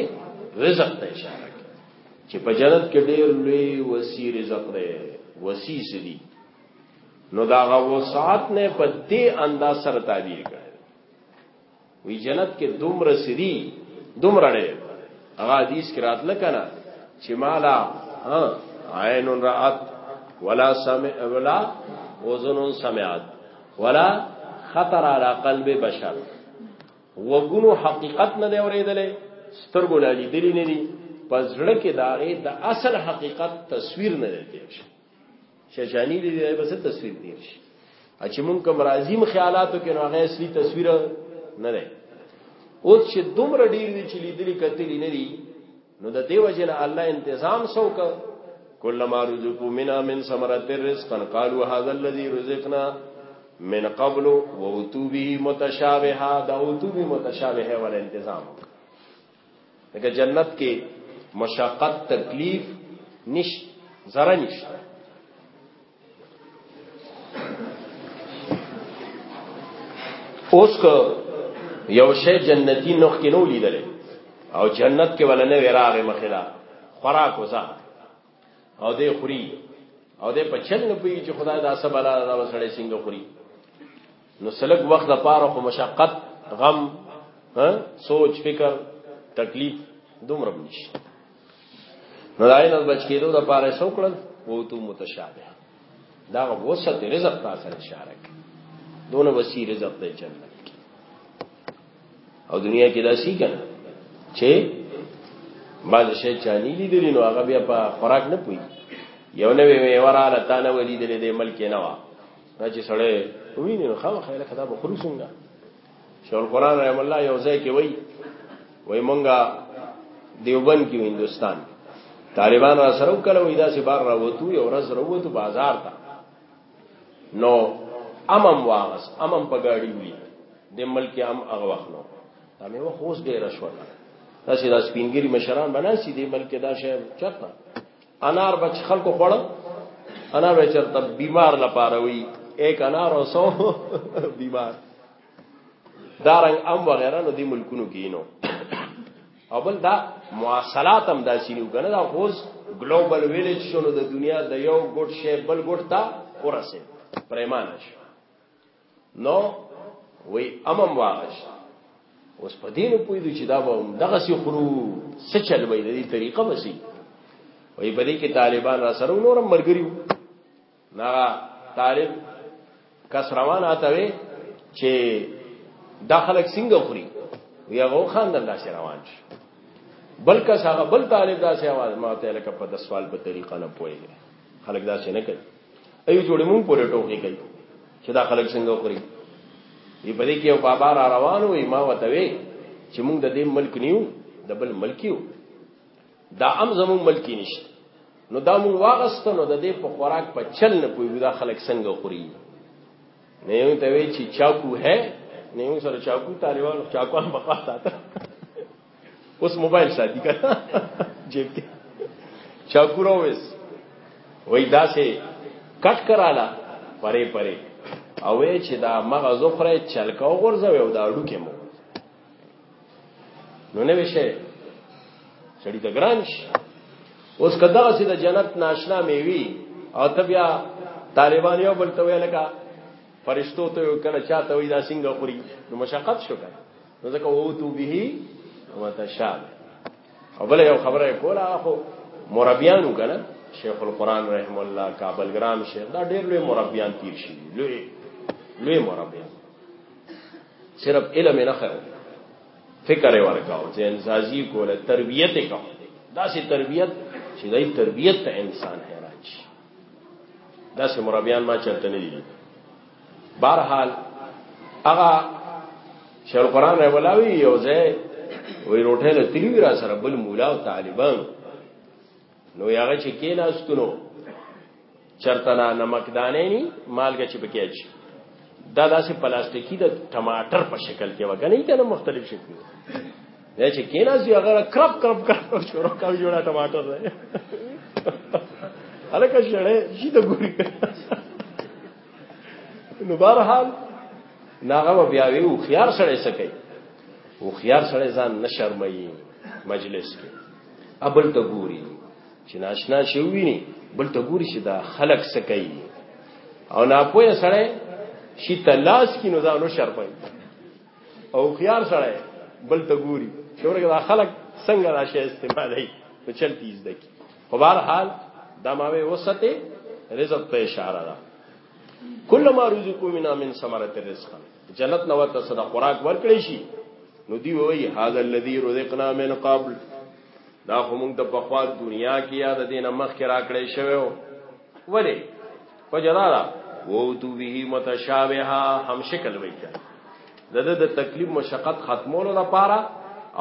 رزق ته اشاره کوي چې په جنت کې ډېر لوی وسی رزق دی وسی سړي نو دا غو ساعت نه په دې انداز سره تعبیر کړ وی جنت کې دومره سدي دومره نه هغه حدیث کې راتله کنه چې مالا ها عین رات ولا سمع ولا اذن سمعت ولا خطر على قلب بشر وګونو حقیقت نه دی اورېدلې سترګو لالی دلی نه دي پزړه کې داغه د اصل حقیقت تصویر نه دی شجانی دی دی بس تصویر دیر شي چې مونږ کوم راځیم خیالاتو کې نو هغه اصلي تصویر نه ده اوس چې دومره ډیر دي چې لیدلی کتلی نه دي نو د دیو جن الله انتظام سوک کلم رزقو منا من ثمرات الرزق قالوا هذا الذي رزقنا من قبل ووتو به متشابها دا وتو به متشابه ولا انتظام لکه جنت کې مشقت تکلیف نش زره نشته اوس که یو شی جنتی نوخ کې نو لیدل او جنت کې ولا نه وراغه مخلا خوراک وسا او دې خوري او دې په چل نه پی چې خدای دا سب الله دا وسړې څنګه خوري نو سلګ وخت د پاره خو مشقت غم ها سوچ فکر تکلیف دومره نشي نو دای نه بچ کېدو د پاره سو کړل وو تو متشابه دا وسط رزق تاسو اشاره کوي دونه وسی رزق دی جنت کې او دنیا کې دا سی کنه چې باز شي چانی لیدلی نو هغه بیا په خوراک نه پوي یو نوې وراله تا نه ولې دلې د ملک نه وا دا چې سړی ویني نو خامخا لکه دا به خوري څنګه شیخ القرآن رحم الله یو ځای کې وایي وایي مونږه دیوبند کې هندستان طالبان را سره وکړه وایي داسې بار راوتو یو ورځ راوتو بازار ته نو امم واغس امم په ګاډي وی د ملک ام هغه وخت نو دا مې و خوښ ډیر شو دا چې دا سپینګری مشران بناسي د ملک دا شی چرته انار بچ خلکو خوړ انار به چرته بیمار لپاره وي ایک انار او سو بیمار دارنګ ام وغیرہ نو دی ملکونو کینو او بل دا مواصلات هم دا شینو کنه دا خوز ګلوبل ویلیج شنو د دنیا د یو ګډ شی بل ګډ تا ورسه پریمانه شو نو وی امم واغش اوس په دینو پوی دي چې دا به دغه سی خرو سچل وي د دې طریقه وسی وی په دې کې طالبان را سره نور مرګریو نا طالب کس روان آتا وی چې داخلك څنګه خوري یا غو خان د الله سره روان شي بلکې هغه بل طالب دا سه आवाज ما ته لکه په د سوال په طریقه نه پويږي خلک دا څه نه کوي ایو جوړې مونږ پورې ټوکی کوي چې دا خلک څنګه وکړي یی په دې کې یو بابا را روان وي ما وته وي چې مونږ د دې ملک نیو د بل ملکیو دا هم زمون ملکی نشته نو دا مونږ واغستنو د دې په خوراک په چل نه پوي دا خلک څنګه خوري نه یو ته وی چې چاکو ہے نه یو سره چاکو طالبان چاکوان بقا ساته اوس موبایل ساتي کړه جیب کې چاکو راوېس وای دا سه کټ کراله پرې پرې او چې دا مغه زخره چلکاو غورځوي او دا اډو کې مو نو نوې شي سړی ته ګران شي اوس کدا چې د جنت ناشنا میوي او ته بیا طالبان یو بل ته ویل کا فرشتو ته کله چاته وی دا څنګه خوري نو مشقت شو کړه نو ځکه وو تو به وتشاب او بل یو خبره کوله اخو مربیانو کنه شیخ القران رحم الله کابل ګرام شیخ دا ډېر لوی مربیان تیر شي لوی لوی مربیان صرف علم نه خو فکر ورکاو ځین سازي کوله تربيت کا دا سي تربيت چې دای تربيت ته انسان حیرانج دا سي مربيان ما چرته نه دي بهرحال هغه شیخ قران رحم الله وی یو ځای وی روټه له تلوی را سره بل مولا او طالبان نو هغه چې کیناستونو چرته نه نمکدانې ني مالګه چې پکې اچي دا داسې پلاستیکی د ټماټر په شکل کې وګنه یې کنه مختلف شکل دی چې کیناسي هغه کرپ کرپ کرپ شروع کوي جوړه ټماټر دی الکه شړې شي د ګوري نو بهرحال ناغه بیا وی او خيار سره سکی او خيار سره ځان نشرمایي مجلس کې ابل ته ګوري چې ناشنا شي ویني بل ته ګوري چې دا خلق څه کوي او ناپوهه سره شي تلاش کې نو ځانو شر پي او خيار سره بل ته ګوري چې ورګه خلق څنګه دا شی استعمالوي نو چلتی از دکی په بهر حال دا ماوي وسته رزق ته اشاره ده کله ما رزقو منا من ثمرت الرزق جنت نو ته صدا خوراک ورکړې شي نو دی وایي هاذا الذی رزقنا من قبل دا هم د پخوا دنیا کې یاد دین مخ کې راکړې شوو ولی فجدارا وو تو به متشابها هم شکل وایي دغه د تکلیف مشقت ختمولو لپاره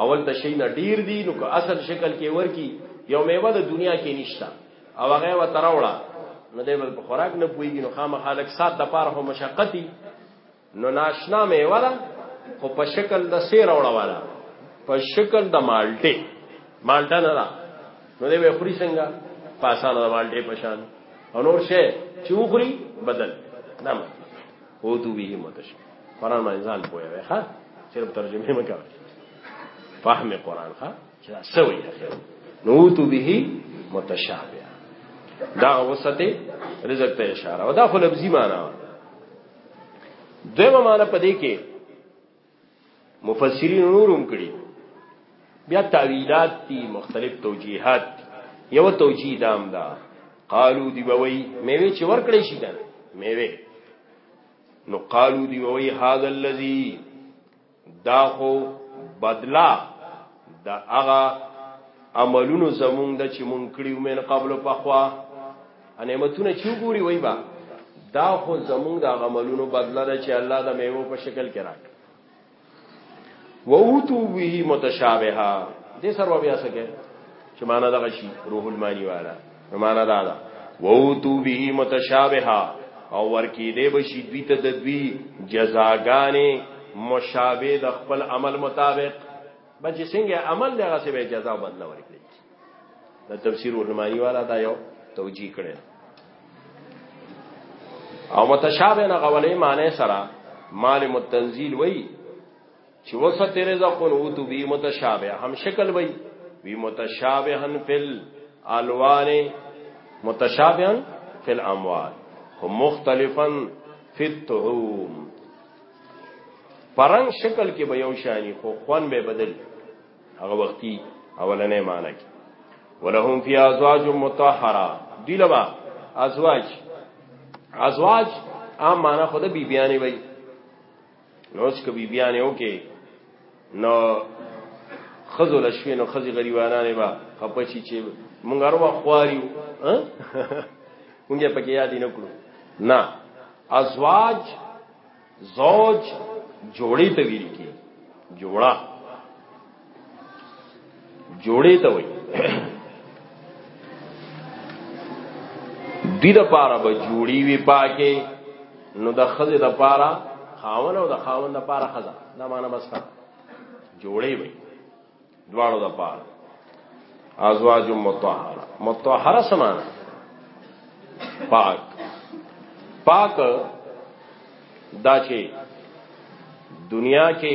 اول تشین ډیر دی نو که اصل شکل کې ورکی یو میوه د دنیا کې نشته او هغه و تراوړه نو دی په خوراک نه پويږي نو خامخا لک سات د پاره هم مشقتي نو ناشنا مې ولا خو په شکل د سیر وړه والا په شکل د مالټه مالټه نه را نو دی به خوري څنګه پاسانه د مالټه پشان او نور شي چې وخوري بدل نام هو تو به متش قرآن ما انسان پوهه وي ها صرف ترجمه مکه فهم قرآن ها چې دا سوي اخر نوتو به متشابه دا وسته رزق ته اشاره او دا خو لفظي معنی دویمه معنی پدې کې مفسرین نورم کړی بیا تعویلات دي مختلف توجیهات یو توجیه دام دا قالو دی بوي میوه چې ورکړې شي کنه میوه نو قالو دی وی هاذا الذی دا خو بدلا دا هغه عملونو زمونږ د چې مونږ کړیو من قبل پخوا انعمتونه چې ګوري وای با دا خو زمونږ د عملونو بدلا ده چې الله د میوه په شکل کې راک ووتو به متشابهه دې سره بیا سکه چې معنا دغه شی روح المانی والا معنا دا ده وو تو به متشابها او ورکی دی بشی دوی ته د دوی جزاګانې مشابه د خپل عمل مطابق بچ څنګه عمل دغه څه به جزا بدل ورکړي د تفسیر علمائی والا دا یو توجیه کړي او متشابه نه غولې معنی سره مال متنزیل وای چې وسط رزق او تو بی متشابه هم شکل وي وی متشابهن فل الوان متشابهن فل اموال هم مختلفن فی الطعوم پرنګ شکل کې به یو شانی خو خوان به بدل هغه وختي اولنې معنی کې ولهم فی ازواج مطهره دیلوا ازواج ازواج عام معنی خود بیبیانی وای نو اوس که بیبیانې وکې نو خزو لشوې نو خزي غریبانانې به خپه شي چې مونږ هر وخت خواري یو مونږ یې پکې یاد نه کړو نه ازواج زوج جوړې ته ویل کی جوړه جوړې ته وي دې د پاره به جوړي وي پاکه نو د خزه د پاره خاون او د خاون د پاره خزه دا معنا بس کا جوړي وي دواړو د پاره ازواج مطهره مطهره سمانا پاک پاک دا چې دنیا کې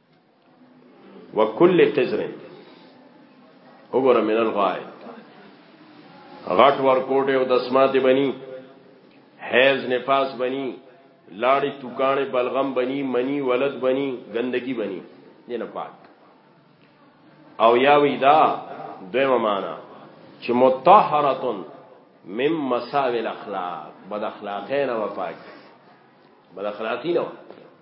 وکل قزر وګوره من الغائب غټ ورکوټ او دسمات بنی حیز نفاس بنی لاړی توکان بلغم بنی منی ولد بنی گندگی بنی دینه پاک او یا ویدا دویمه معنا چې مطهرتن مم مساوی الاخلاق بد اخلاقین و پاک بد اخلاقی نه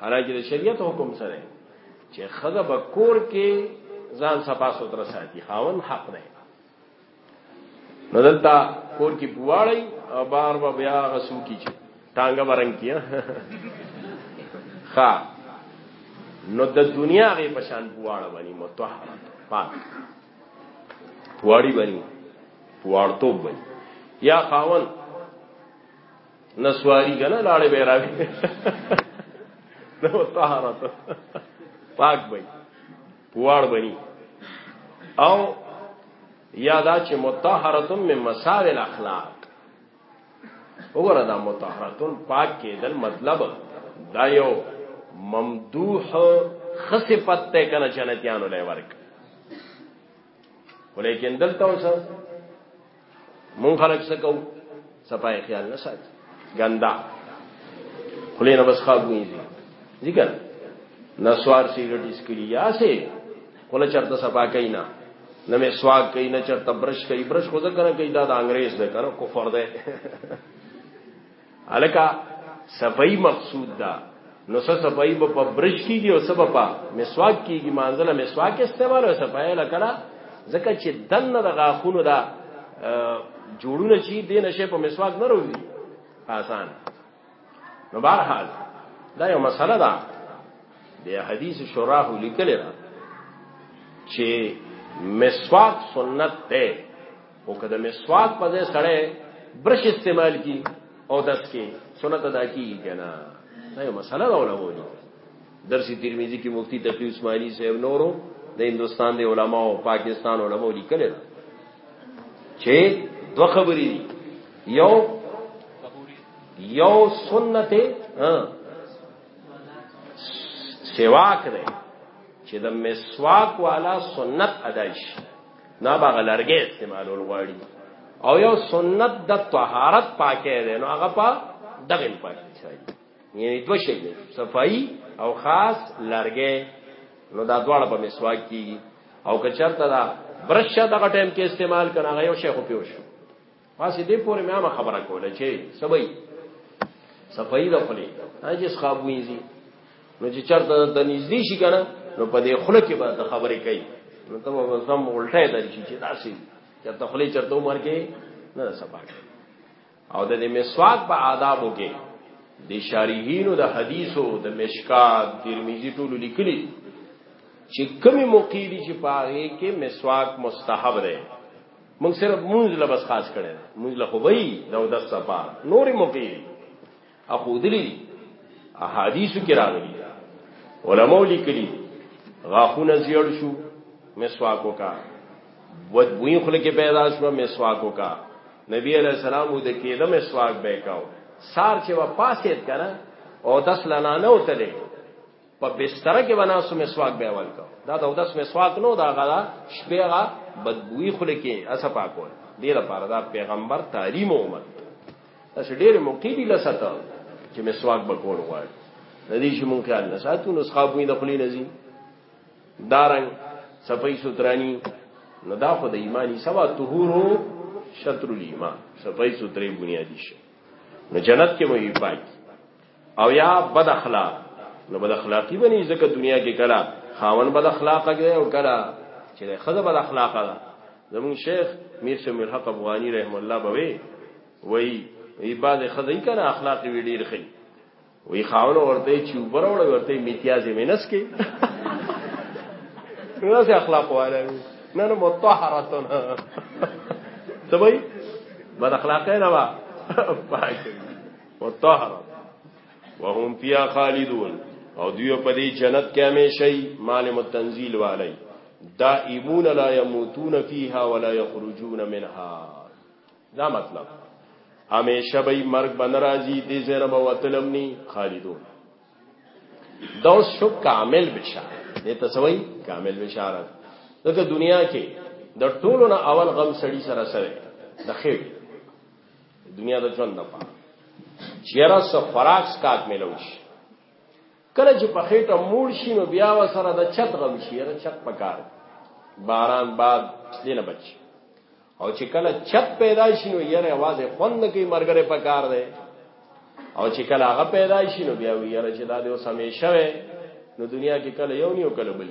حالانکه د شریعت حکم سره چې خزه به کور کې ځان صفا سوتره ساتي خاون حق نه نو دلته کور کې بواړی او بار به بیا غسو کی چې ټانګه برنګ کیه خا نو د دنیا غي پشان بواړه باندې متطهر پاک بواړی باندې بواړتوب باندې یا خاون نسواری کنه لاړې به راوي نو طهارت پاک وي پوار بني او یادا چې متطهرتم من مسار الاخلاق وګوره دا متطهرتم پاک کېدل مطلب دا یو ممدوح خصفت ته کنه جنتیانو لای ورک ولیکن دلته اوسه مون خلک څه کو صفای خیال نه سات ګندا خلینا بس خواب ویني ذکر نسوار سیګریټ اسکلی یا سه خله چرته صفا کینا نه مې سواګ کوي نه چرته برش کوي برش خو ځکه نه کوي دا د انګريز ده کنه کفر ده الکا صفائی مقصود دا نو سه صفائی په برش کیږي او سبب په مسواک کیږي مانځله مسواک استعمال او صفائی لکړه ځکه چې دنه د غاخونو دا جوړونه چی دینه شی په مسواک نه وروزي آسان نو بهر حال دا یو مسله ده د حدیث شراه لیکل را چې مسواک سنت ده او کله مسواک په ځای سړی برش استعمال کی او دس کې سنت ادا کی کنه دا یو مسله ده علماء دي درس ترمذی کې مفتی تقی عثماني صاحب نورو د هندستان د علما او پاکستان علما لیکل چې دوه خبرې دي یو یو سنت سواک دی چې د مسواک والا سنت ادا شي نه باغ لرګې استعمالول غواړي او یو سنت د طهارت پاکه دی نو هغه په دغه پاکه شي یعنی دوه شی دی صفائی او خاص لرګې نو دا دواړه په مسواک کیږي او که چرته دا برش دغه ټایم کې استعمال کړه هغه یو شی خو پیو شو پاسې دې پورې مې هم خبره کوله چې سبي صفائی د خلی هغه ښاب وینځي نو چې چرته د نږدې شي کنه نو په دې خله کې به د خبرې کوي نو ته به زم الټه د شي چې داسې چې ته خلی چرته عمر کې نه سبا او د دې مسواک په آدابو کې د شارحینو د حدیثو د مشکات ترمذی ټول لیکلي چې کمی موقع دي چې پاره کې مسواک مستحب دی موږ صرف موږ له بس خاص کړي موږ له خوبي دا د سفار نور موقع اخو دلی احادیث کې راغلي علماء لیکلي غاخونه زیړ شو مسواک وکا ودوی خلک پیدا شو مسواک وکا نبی علیہ السلام د کېده مسواک به کاو سار چې وا پاسېت کنه او داس لنا نه وتلې په بستر کې بناسو مسواک به اول کو دا د اودس مسواک نو دا غلا شپېغه بدبوئی خله کې اسه پاکول دې لپاره دا پیغمبر تعلیم او امت اس ډېر مقیدی لسته چې مسواک بکول غواړي د دې چې مونږ خیال نه ساتو نو ښه بوی د خلی نزي دارنګ صفای سترانی نو دا خو د ایمانی سوا طهورو شطر الایمان صفای سترې بنیادی شي نو جنت کې مې پاک او یا بد اخلاق نو بد اخلاقی بنی ځکه دنیا کې کلا خاون بد اخلاق دی او کلا چې خزه بد اخلاق ده زمون شیخ میر شمیر حق افغانی رحم الله بوي وای ای باز خزه یې کنه اخلاق وی ډیر خي وی خاون ورته چې وبروړ ورته میتیاز مینس کې نو سه اخلاق واله نه نه مطهرتون سبای بد اخلاقه نه وا وطهر وهم فيها خالدون او دیو په دې جنت کې همیشئ مال متنزيل والي دائمون لا يموتون فيها ولا يخرجون منها دا مطلب همیشه به مرګ بنرازي دې زره به وتلم ني خالدون دا شو کامل بشارت دې تسوي کامل بشارت دغه دنیا کې د ټولو نه اول غم سړی سره سره د خیر دنیا د ژوند نه پاره چیرې سو خوراک سکات ملوش کله چې په خېټه موړ شي نو بیا وسره د چت غم شي را چت پکار باران باد دې نه بچ او چې کله چت پیدا شي نو یې आवाज خوند نه کوي مرګره پکار دی او چې کله هغه پیدا شي نو بیا ویره چې دا د اوس همیشه وي نو دنیا کې کله یو نیو کله بل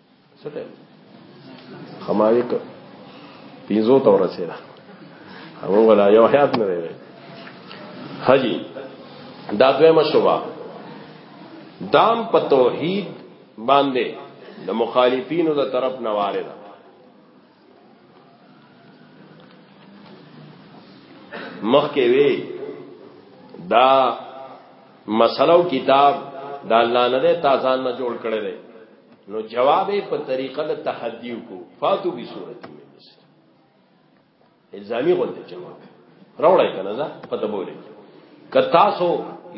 سټه خمایې ک پینځو ته ورسېده هغه ولا یو حیات نه دی حجی دا دویمه شوبه دام په توحید باندې د مخالفینو د طرف نواره ده مخکې وی دا مسلو کتاب دا الله نه تازه نه جوړ کړی دی نو جواب په طریقه د تحدی کو فاتو به صورت می مثل الزامی غوته جواب راوړای کنه دا پته بولې کتا سو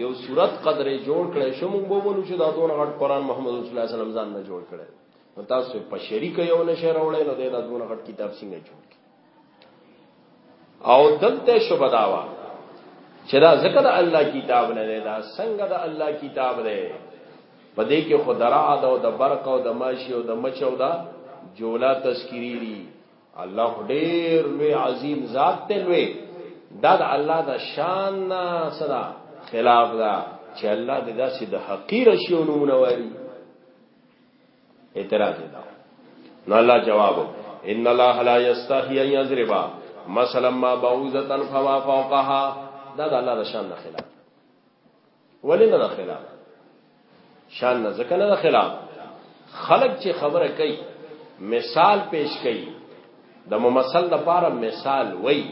یو صورت قدرې جوړ کړي شوم وګورو چې دا دون غټ قران محمد رسول الله صلی الله علیه وسلم ځان نه جوړ کړي نو تاسو په شریک یو نشه راوړی نو دا دونه غټ کتاب څنګه جوړ کی او دلته شوبه داوا چې دا ذکر د الله کتاب نه دی دا څنګه د الله کتاب دی په دې کې خدرا او د برق او د ماشي او د مچ او دا جولا تذکری دی الله ډیر لوی عظیم ذات ته لوی دا د الله د شان نه سره خلاف دا چې الله د داسې د حقیر شیونونه وایي اعتراض دا نو الله جواب ان الله لا یستحی ان یضربا مثلا ما بعوزه فما فوقها دا د الله د شان نه خلاف ولې نه خلاف شان نه ځکه نه خلاف خلق چې خبره کوي مثال پیش کوي د ممثل لپاره مثال وای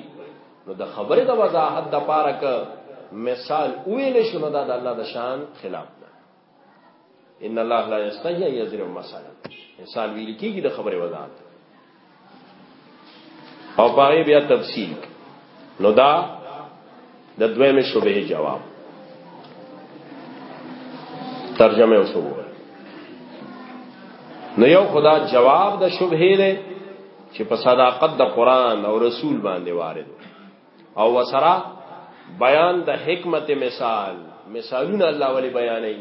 نو د خبره د وضاحت لپاره ک مثال ویل شنو دا د الله د شان خلاف ان الله لا یستحی ان یضرب مثلا انسان ویل کیږي د خبره وضاحت او باغې بیا تفصیل نو دا د دویمه شوبه جواب ترجمه اوسو نو یو خدا جواب د شوبه دی چې په صداقت د قران او رسول باندې وارد او وسرا بیان د حکمت مثال مثالونه الله ولی بیانې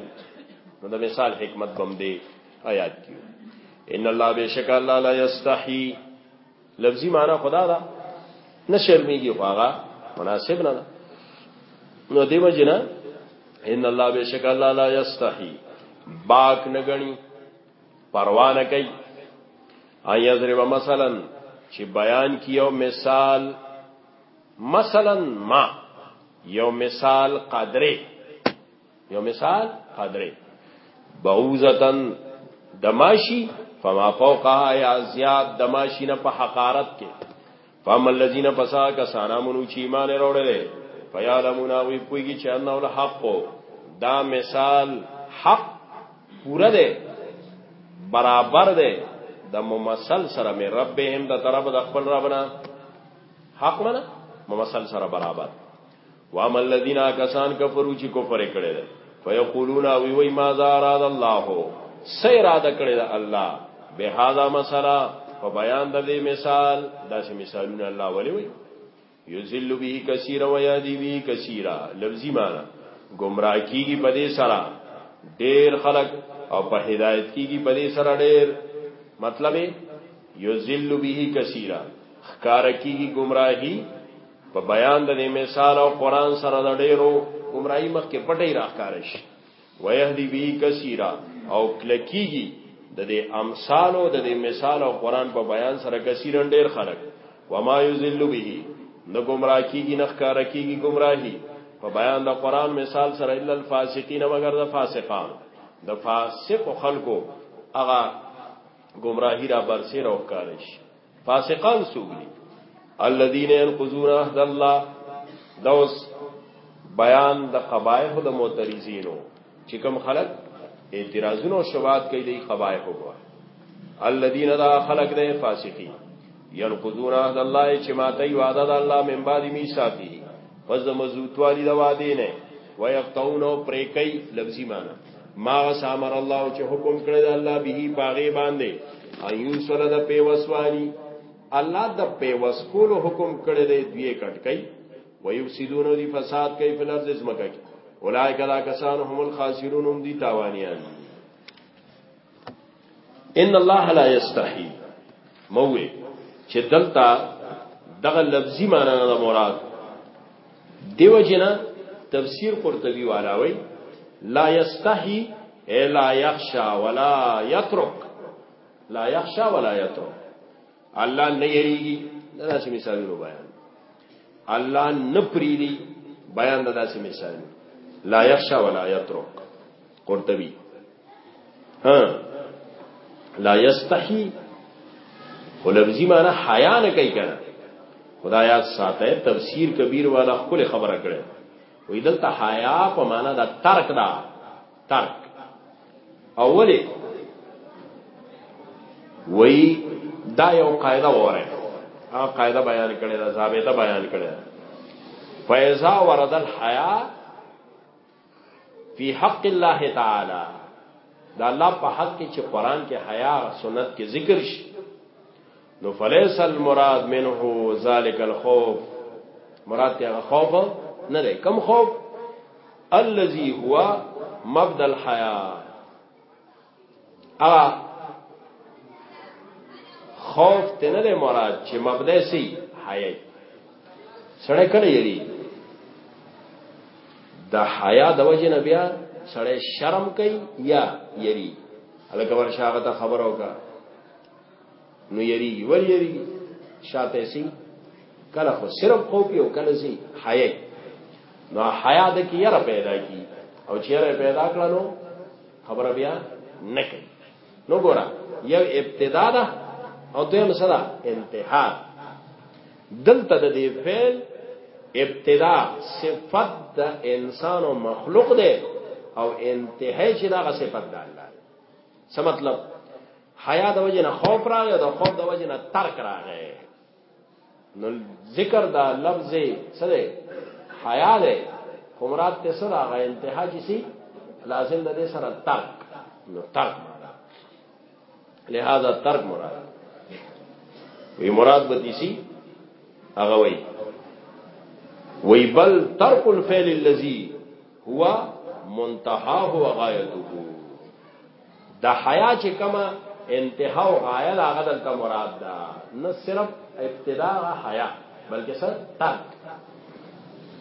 نو د مثال حکمت بم دی آیات کی ان الله بشک الله لا یستحی لفظی معنی خدا دا نه شرمېږي خو هغه مناسب نه ده نو دیو جنا ان الله بشک الله لا یستحی باک نګنی پروانه کوي ان یضرب مثلا چې بیان کیو مثال مثلا ما یو مثال قدره یو مثال قدره بعوزتن دماشی فما فوقها یا زیاد دماشی نه په حقارت کې فاما الذين فسا کسانا منو چې ایمان وروړل فیعلمون او پویږي چې انه الحق دا مثال حق پورا دی برابر دی د ممثل سره مې ربهم د طرف د خپل ربنا حق منه ممثل سره برابر وام الذين کسان کفرو چې کفر کړي ده فیقولون او وی ما ذا اراد الله سې اراده کړي ده الله به هاذا مثلا په بیان د دې مثال داسې مثالونه الله ولي وي یذل به کثیر و یادی به کثیرا لفظی معنی گمراه کیږي په دې سره ډېر خلک او په هدایت کیږي په دې سره ډېر مطلب یذل به کثیرا خکار کیږي گمراهی په بیان د مثال او قران سره د ډیرو گمراهی مخ کې پټي راخارش ويهدي به کثیرا او کلکیږي د دې امثال او د دې مثال او قران په بیان سره کثیرن ډیر خلک وما یذل به نو گمراه کیږي نه ښکار کیږي گمراهی په بیان د قران مثال سره الا الفاسقین مگر د فاسقان د فاسق خلکو هغه گمراهی را برسیر او ښکارش فاسقان سوګي الذين ينقضون عهد الله دوس بیان د قبایح د معترضینو چې کوم خلک اعتراضونه او شواهد کوي د قبایح وګوره الذين دا خلق ده فاسقين ينقضون عهد الله چې ماته وعده د الله من بعد میثاقه پس د مضبوطوالي د وعده نه ويقطعون پریکي لفظي معنی ما غسامر الله چې حکم کړی د الله به پاغي باندې ايو سره د پیوسوالي الله د پیوس کولو حکم کړی دی دوی کټکای ويفسدون دي فساد کوي په لفظ زمکه کې اولایک دا کسان هم الخاسرون هم دي تاوانيان ان الله لا یستحی موه چې دلته دغه لفظي معنی نه مراد دیو جنا تفسیر قرطبی والا وی لا یستحی لا یخشا ولا یترک لا یخشا ولا یترک الله نه یریږي دا څه مثالونه بیان الله نه پریدي بیان دا څه مثال لا یخشا ولا یترک قرطبي ها لا یستحی خو لفظی معنی حیا نه کوي کنه خدایا ساته تفسیر کبیر والا خپل خبره کړي وې دلته حیا په معنی دا ترک دا ترک اوله وی دا یو قاعده وره هغه قاعده بیان کړي دا ضابطه بیان کړي فیضا ورد الحیا فی حق الله تعالی دا الله په حق کې چې قران کې حیا سنت کې ذکر شي نو فلیس المراد منه ذالک الخوف مراد ته خوف نه دی کم خوف الذي هو مبدا الحیا هغه خوف ته نه مراد چې مبدا سي حیا سړی کله یری د حیا د وجه نه بیا سړی شرم کوي یا یری الکه ورشه هغه ته خبر اوکا نو یری ور یری شاته سي کله خو صرف خوف یو کله سي حیا نو حیا د کی یره پیدا کی او چیرې پیدا کړلو خبره بیا نه کوي نو ګوره یو ابتدا ده او دویم سره انتها دلته د دې فعل ابتدا صفت د انسان او مخلوق ده او انتهای چې دا صفت ده الله څه مطلب حیا د وجه نه خوف راغی او د خوف د وجه نه ترک راغی نو ذکر دا لفظ سره حیا ده همرات ته سره هغه انتها چې سي لازم ده سره ترک نو ترک لہذا ترک مراد وی مراد به دي سي هغه وی وی بل ترک الفعل الذي هو منتهاه وغايته د حیا چې کما انتها او غایه دا غدل ته مراد ده نه صرف ابتدا حیا بلکې سر ترک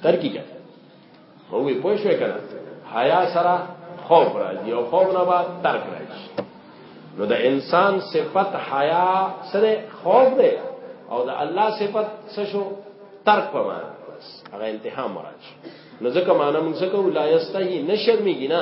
ترک کیږي هو وی پوه شو کنه حیا سره خوف راځي او خوف نه بعد ترک راځي نو د انسان صفت حیا سره خوف ده او د الله صفت څه شو ترک په معنا هغه انتها مراد نو ځکه معنا موږ څه کو لا یستحی نشرمږي نه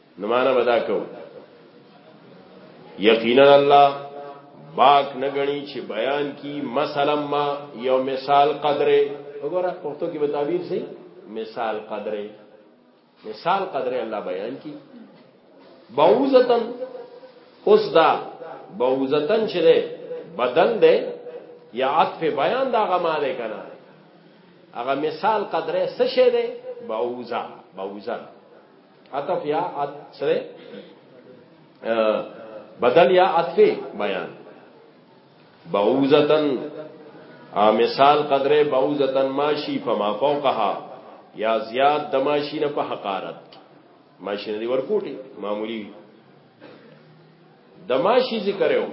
نمانه بدا کو یقینا الله باک نګنی چې بیان کی مثلا ما یو مثال قدره وګوره پښتو کې به تعبیر سي مثال قدره مثال قدره الله بیان کی بعوزتن اوس دا بعوزتن چې ده بدل ده یا عطف بیان دا غما ده کنه هغه مثال قدره څه شه ده بعوزه بعوزه عطف یا سره بدل یا عطف بیان بعوزتن مثال قدر بعوزتن ماشی فما فوقها یا زیاد دماشی نه په حقارت ماشی نه دی ورکوټي معمولی دماشي ذکر یو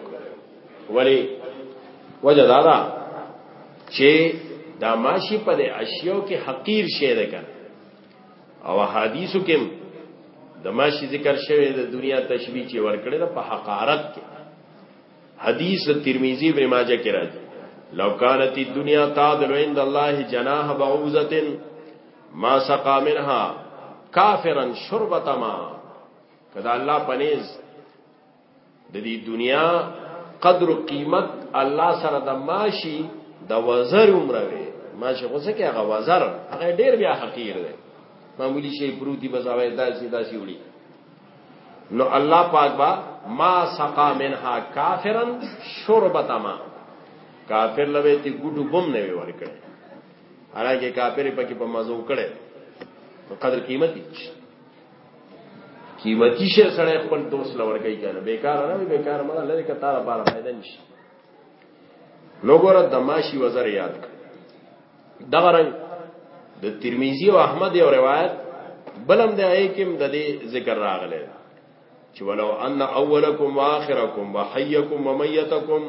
ولی وجه دا دا چې دا ماشي په د اشیاو کې حقیر شی ده کنه او حدیثو کې د ماشي ذکر شوی د دنیا تشبیه چې ورکړی ده په حقارت کې حدیث ترمذی ابن ماجه کې راځي لو كانت الدنيا تعدل عند الله جناح بعوزه ما سقى منها كافرا شربة ما کدا الله پنيز د دې دنیا قدر او قیمت الله سره د ماشي د وزر عمر وي ماشي خو څه کې هغه وزر هغه ډیر بیا حقیر دی معمولی شی پروتي بزاوي داسي داسي وړي نو الله پاک با ما سقا منها کافرن شربتا ما کافر لوي تی ګډو بم نه وي ورکړي حالانکه کافر پکې په مزو کړي قدر قیمت هیڅ قیمتي شی سره خپل دوست لور کوي کنه بیکار نه وي بیکار مړه لری کته لپاره فائدہ نشي لوګره دماشي وزر یاد کړ دغه رنګ د ترمذی او احمد یو روایت بلم د ایکم د دې ذکر راغلی چې ولو ان اولکم واخرکم وحیکم ومیتکم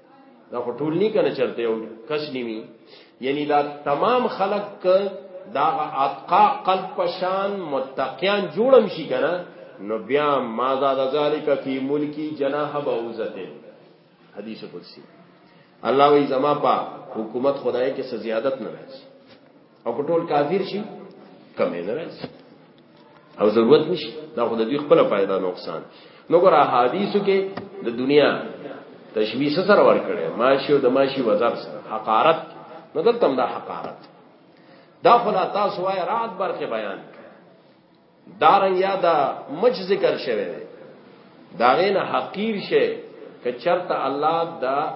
دا خو ټول نه کنه چرته یو کس نیمی یعنی دا تمام خلق ک دا اتقا قلب پشان متقیان جوړم شي کنه نو بیا ما زاد ذالک فی ملکی جناح بعوزته حدیث قدسی الله وی زما په حکومت خدای کې څه زیادت نه راځي او که ټول کافر شي کمې نه راځي او ضرورت نشي دا خو د دوی خپل فائدہ نقصان نو ګور احادیثو کې د دنیا تشبیه سره ور کړي ماشي او د ماشي وزر سره حقارت نو دلته دا حقارت دا خلا تاسو وای رات برخه بیان دارن یا دا مج ذکر شوه دی دا غینه حقیر شه که چرته الله دا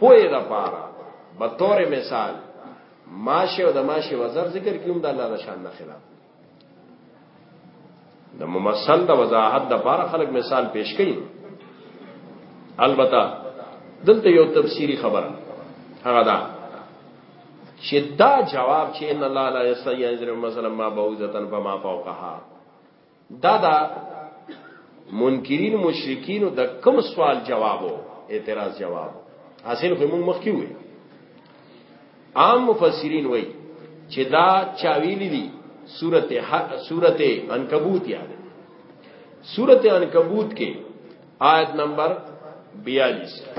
پوی دا پاره به تور مثال ماشه او د ماشه وزر ذکر کیوم د الله د شان نه خلاف د ممثل د وضاحت د پاره خلق مثال پیش کړي البته دلته یو تفسیری خبره هغه ده چې دا جواب چې ان الله لا یستحی ان یضرب مثلا ما بعوضه فما فوقها دا دا منکرین مشرکین د کوم سوال جوابو اعتراض جواب حاصل خو موږ مخکې وې عام مفسرین وای چې دا چاویلی دي سورته سورته عنکبوت یاد سورته عنکبوت کې آیت نمبر 42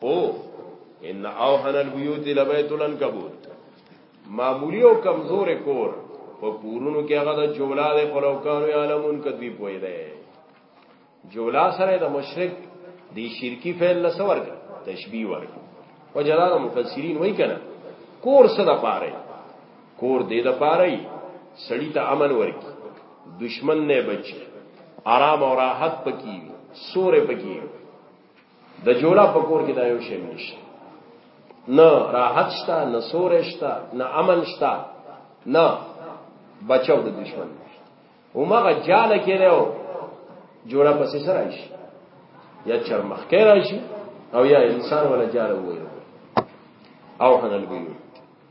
خو ان اوهن البيوت لبيت العنكبوت معمولی او کمزور کور په کورونو کې هغه د جولا د خلوکانو عالمون کدی پوي دی جولا سره د مشرک دی شرکی فعل لسور کړ تشبیه ورک وجدان مفسرین وای کړه کور سره پاره کور دې د پاره سړی ته امن ورکی دشمن نه بچ آرام او راحت پکې سورې پکې د جوړا په کور کې دا یو شی نشته نه راحت شته نه سور شته نه امن شته نه بچاو د دشمن همغه جاله کې له جوړا پسې سره راشي یا چرمخ کې راشي او یا انسان ولا جاله وایي او حنل بیوت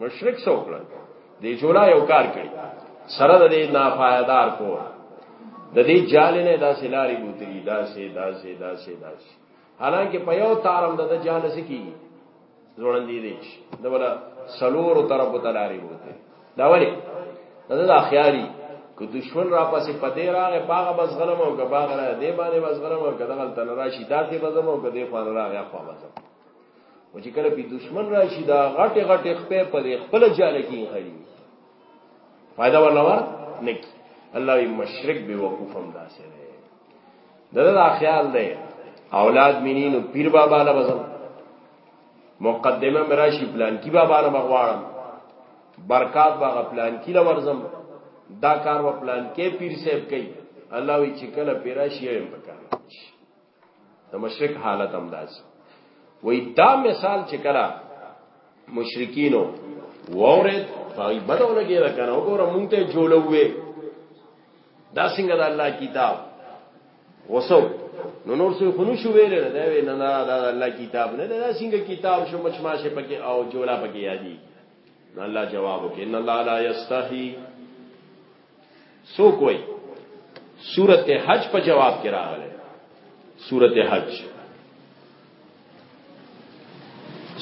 مشرک څو کړ دی جوړا یو کار کړي سره د دې نافایدار کو د دې جال نه داسې لاري بوتري داسې داسې داسې داسې حالانکه په یو تارم د جال سکی ځوړندې دي دا ولا سلور طرف ته لاري بوتري دا ولی دا د اخیاري که دشمن را پسې پدې راغې باغ بس غلم او که باغ را دې باندې بس غلم او که دغل تن راشي داسې بزم او که دې خوان راغې خو بزم او چې کله په دشمن راشي دا غټه غټه خپې په خپل جال کې خړي فائدہ ولا ور نک الله وی مشرک به وقوف هم داسې ده دغه خیال دی اولاد مینینو پیر بابا له بزم مقدمه مراشی پلان کی بابا له مغواړم برکات باغ پلان کی له ورزم دا کار و پلان کې پیر صاحب کوي الله وی چې کله پیراشي هم پکاره د مشرک حالت هم داسې وای دا مثال چې کړه مشرکینو وورید پای بدو لګی دا کنه وګوره مونږ ته جوړوې دا څنګه د الله کتاب وسو نو نور څه خونو شو ویل نه دا ویل نه دا د الله کتاب نه دا څنګه کتاب شو مچماشه پکې او جوړا پکې یادی نو الله جواب وکړي ان الله لا یستحی سو کوئی سورت حج په جواب کې راغله سورت حج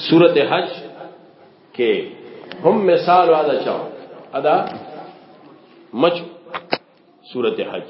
سورت حج کې هم مثال والا چاو ادا مچ سورت حج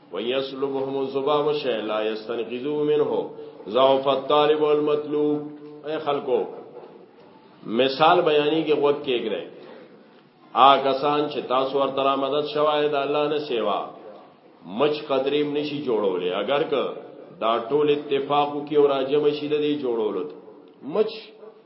ويسلبهم الذباب شيء لا يستنقذو منه ضعف الطالب والمطلوب اے خلکو مثال بیانی کې وخت کې ګره آ کسان چې تاسو ورته را مدد شوای د الله نه سیوا مچ قدریم نشي جوړولې اگر که دا ټول اتفاق کی او راجم شي د دې جوړولو مچ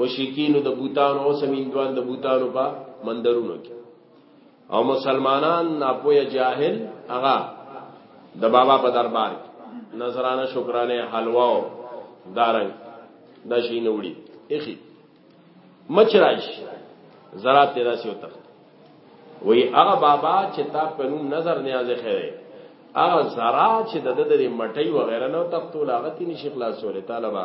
مشرکین د بوتانو او سمیندوان د بوتانو په مندرونو کې او مسلمانان ناپوهه جاهل هغه د بابا په دربار کې نظرانه شکرانه حلوا او دارنګ دا شي نه وړي اخی مچراش زرا تیرا سی وتخ وی هغه بابا چې تا په نوم نظر نیاز خیره هغه زرا چې د د مټي وغیرہ نو تختول هغه تینې شیخ لا سولې طالبہ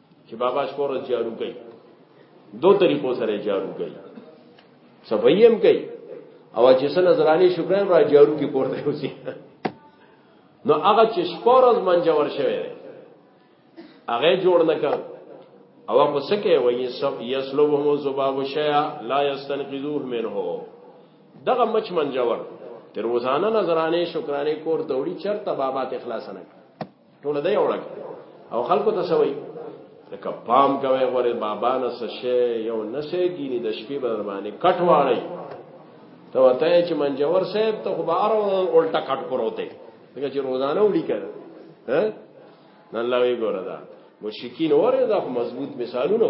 چې بابا شپه ورځ جارو کوي دو طریقو سره جارو کوي سبایم کوي او چې سن نظرانی شکران را جارو کې پورته اوسي نو هغه چې شپه ورځ منجور شوی هغه جوړ نه کړ او هغه سکه وایي سب یسلبهم ذباب شیا لا یستنقذوه منه دغه مچ منجور تر وزانه نظرانه شکرانه کور دوړي چرته بابا ته اخلاص نه ټول دی وړک او خلکو ته سوي لکه پام کوي غوري بابا نه سشه یو نشه ګینی د شپې بر باندې کټ واړی ته وته چې منجور صاحب ته خو بار الټا کټ پروته دغه چې روزانه وړي کړه ها نه لاوي ګوره دا مشکین اوره دا مضبوط مثالونه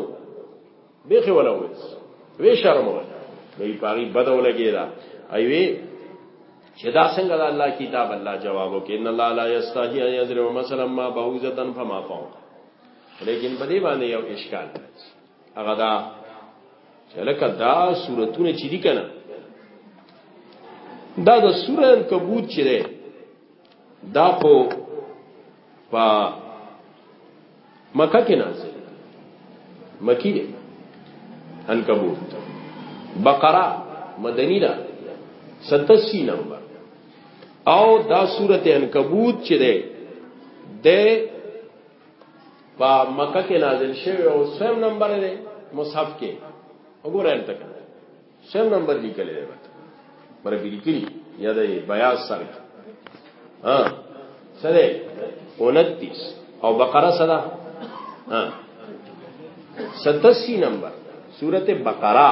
به خو ولا وې وې شرم وې به پاري بدو لګي دا ایوي چې دا څنګه د الله کتاب الله جواب وکړي ان الله لا یستحی ان یضرب مثلا ما بعوزتن فما فوق لیکن په دې باندې یو اشکال هغه دا چې لکه دا صورتونه چې دي کنه دا د سوره کبوت چې ده دا خو په مکه کې نازل مکی دی انکبوت بقره مدنی ده 87 نمبر او دا سورته انکبوت چې ده د په مکه کې نازل شوی او سم نمبر دی مصحف کې وګورئ تک سم نمبر لیکل دی بس مر به لیکلی یا د بیاض سره ها سره 29 او بقره سره ها 87 نمبر سورته بقره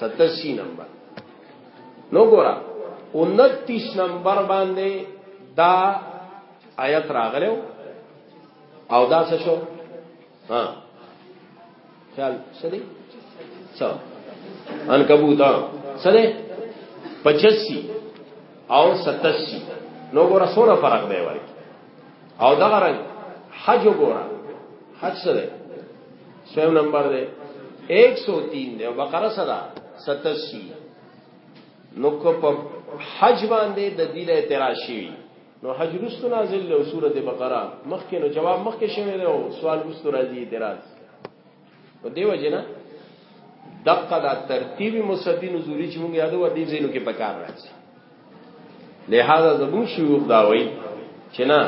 87 نمبر نو ګورا 29 نمبر باندې دا آیت راغلو او دا څه شو ها خیال سره څو ان کبوتا سره 85 او 87 نو ګوره سوره فرق دی وای او دا رنګ حج ګوره حج سره سویم نمبر دی 103 دی بقره سره 87 نو کو په حج باندې د دې اعتراض شي نو حج رستو نازل له سورته بقره مخکې نو جواب مخکې شوی دی او سوال رستو راځي اعتراض په دی وجنه دقه دا ترتیب مصدی نزولی چې موږ یادو دې زینو کې پکار راځي لہذا زمون شیوخ دا وایي چې نه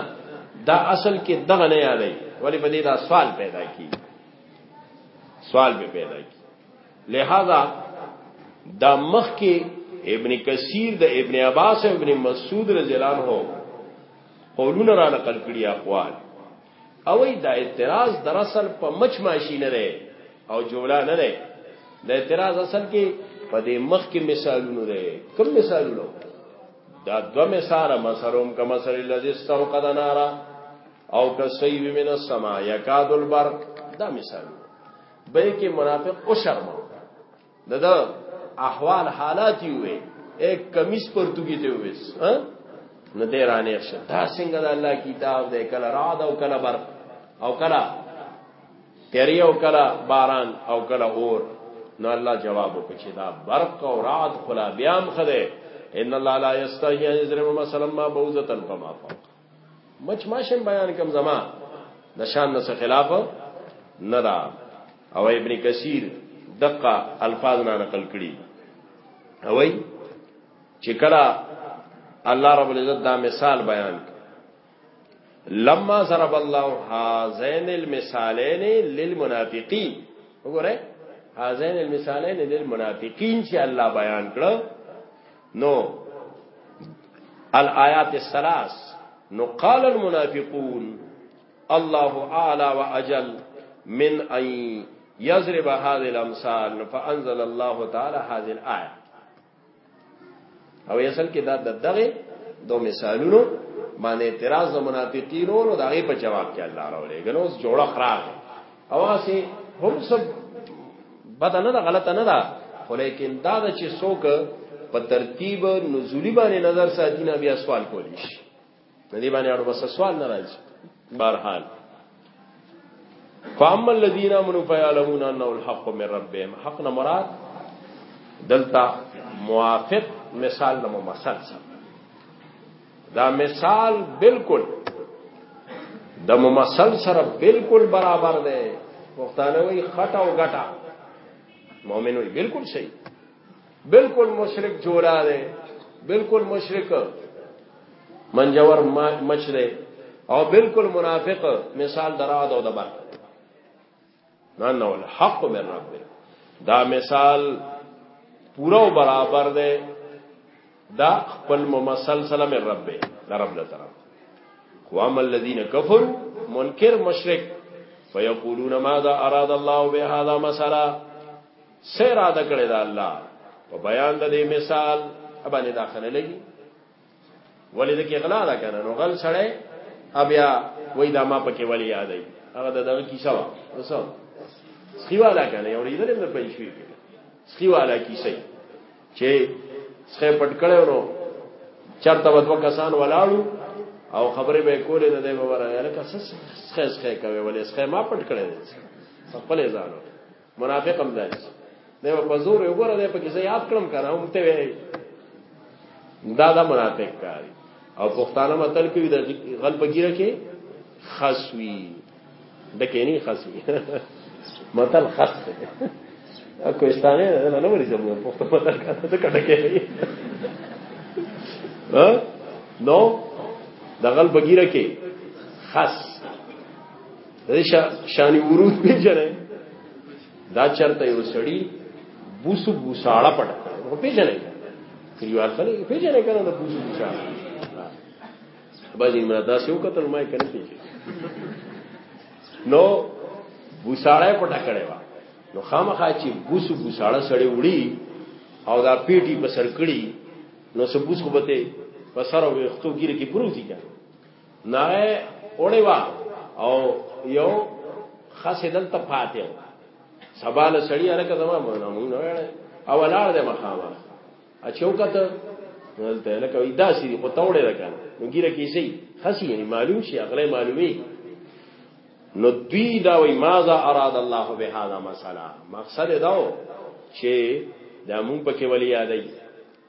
دا اصل کې دغه نه یادای ولی په دې دا سوال پیدا کی سوال به پیدا کی لہذا دا مخ کې ابن کثیر د ابن عباس او ابن مسعود رضی الله عنه قولونه را نقل کړي اقوال او دا اعتراض دراصل په مچ ماشی نه ده او جوړه نه ده د اعتراض اصل کې په دې مخ کې مثالونه ده کوم مثالونه دا دو مثال مثلهم کما سر الذي استوقد نارا او کسیب من السماء یکاد البرق دا مثال به کې منافق او شرما ددا احوال حالات وي ایک کمیس پر توګی ته وېس ها نه دې رانه شه دا څنګه د الله کتاب دې کله راد او کله بر او کله تیری او کله باران او کله اور نو الله جواب وکړي دا برق او رعد خلا بیام خده ان الله لا یستحی ان یضرب مثلا ما بعوزه فما فوق مچ ماشم بیان کم زما د شان نس خلاف نه دا او ابن کثیر دقه الفاظ نه نقل کړي او وای چې کړه الله رب العزت دا مثال بیان لما ضرب الله هذين المثالين للمنافقين وګوره هذين المثالين للمنافقين چې الله بیان کړو نو الآیات الثلاث نو قال المنافقون الله اعلى واجل من ان يضرب هذه الامثال فانزل الله تعالى هذه الايه او یسل کې دا دغه دو مثالونو باندې اعتراض د منافقینو نو دغه په جواب کې الله راولې غنوس جوړه خراب اواسی هم سب بد نه ده غلط نه ده خو لیکن دا د چې څوک په ترتیب نزولی باندې نظر ساتي نه بیا سوال کولی شي نه دی باندې اړو بس سوال نه راځي بهرحال فاما الذين امنوا فيعلمون انه الحق من ربهم حق نه مراد دلته موافق مثال نه مثال سره دا مثال بالکل د ممثل سره بالکل برابر دی پښتانه وی خټه او غټه مؤمن وی بالکل صحیح بالکل مشرک جوړا دی بالکل مشرک منجور مچ دی او بالکل منافق مثال دراد او دبر نه نو الحق من رب دا مثال پورا او برابر دی دا خپل ممثل سلام رب دا رب له طرف خو عمل الذين كفروا منکر مشرک فيقولون ماذا اراد الله بهذا مثلا سره اراده کړی دا الله په بیان د دې مثال باندې داخله لګي ولې د کې غلا ده کنه نو غل سړی بیا وای دا ما پکې ولې یادای هغه دغه کیسه وا وسو سخیوالا کنه یو ریدل نه پېښ شي سخیوالا کیسه چې سخه پټ کړو نو چرته ودو کسان ولاړو او خبرې به کولې نه دی وره لکه سخه سخه کوي ولې سخه ما پټ کړې خپل ځانو منافق هم داسې دی په زور یو ګره دی په کې یاد کړم کنه هم ته وی دا دا منافق کاری او پښتانه متل کې د غلب ګیره کې خاصوي د کې نه خاصوي متل خاص دی کوهستانه نه نه وري زموږ پښتو متل کاته ته کټه کې ها نو د غلب ګیره کې خاص رشا شانی ورود پیژنه دا چرته یو سړی بوسو بوساړه پټ کړو پیژنه کلیوال خلک پیژنه کنه دا بوسو بوساړه باندې مرا دا سیو کتل ما کنه پیژنه نو بوساړه پټ کړو نو خامخا چې بوسو بوساړه سړی وړي او دا پیټي په سر کړی نو سبوس خو بته په سر او وختو ګیره کې پروتي کنه نه اونې وا او یو خاصه دلته پاتې سباله سړی هرکه زما مونږ نه وړه او لاړ دې مخامه اچوکته دلته لکه دا سې په توړې ده کنه نو ګیره کې سي خاصي یعنی معلوم شي اغله معلومي نو دوی دا وی ماذا اراد الله به هذا مساله مقصد دا و چې دا مونږ پکې ولې یادای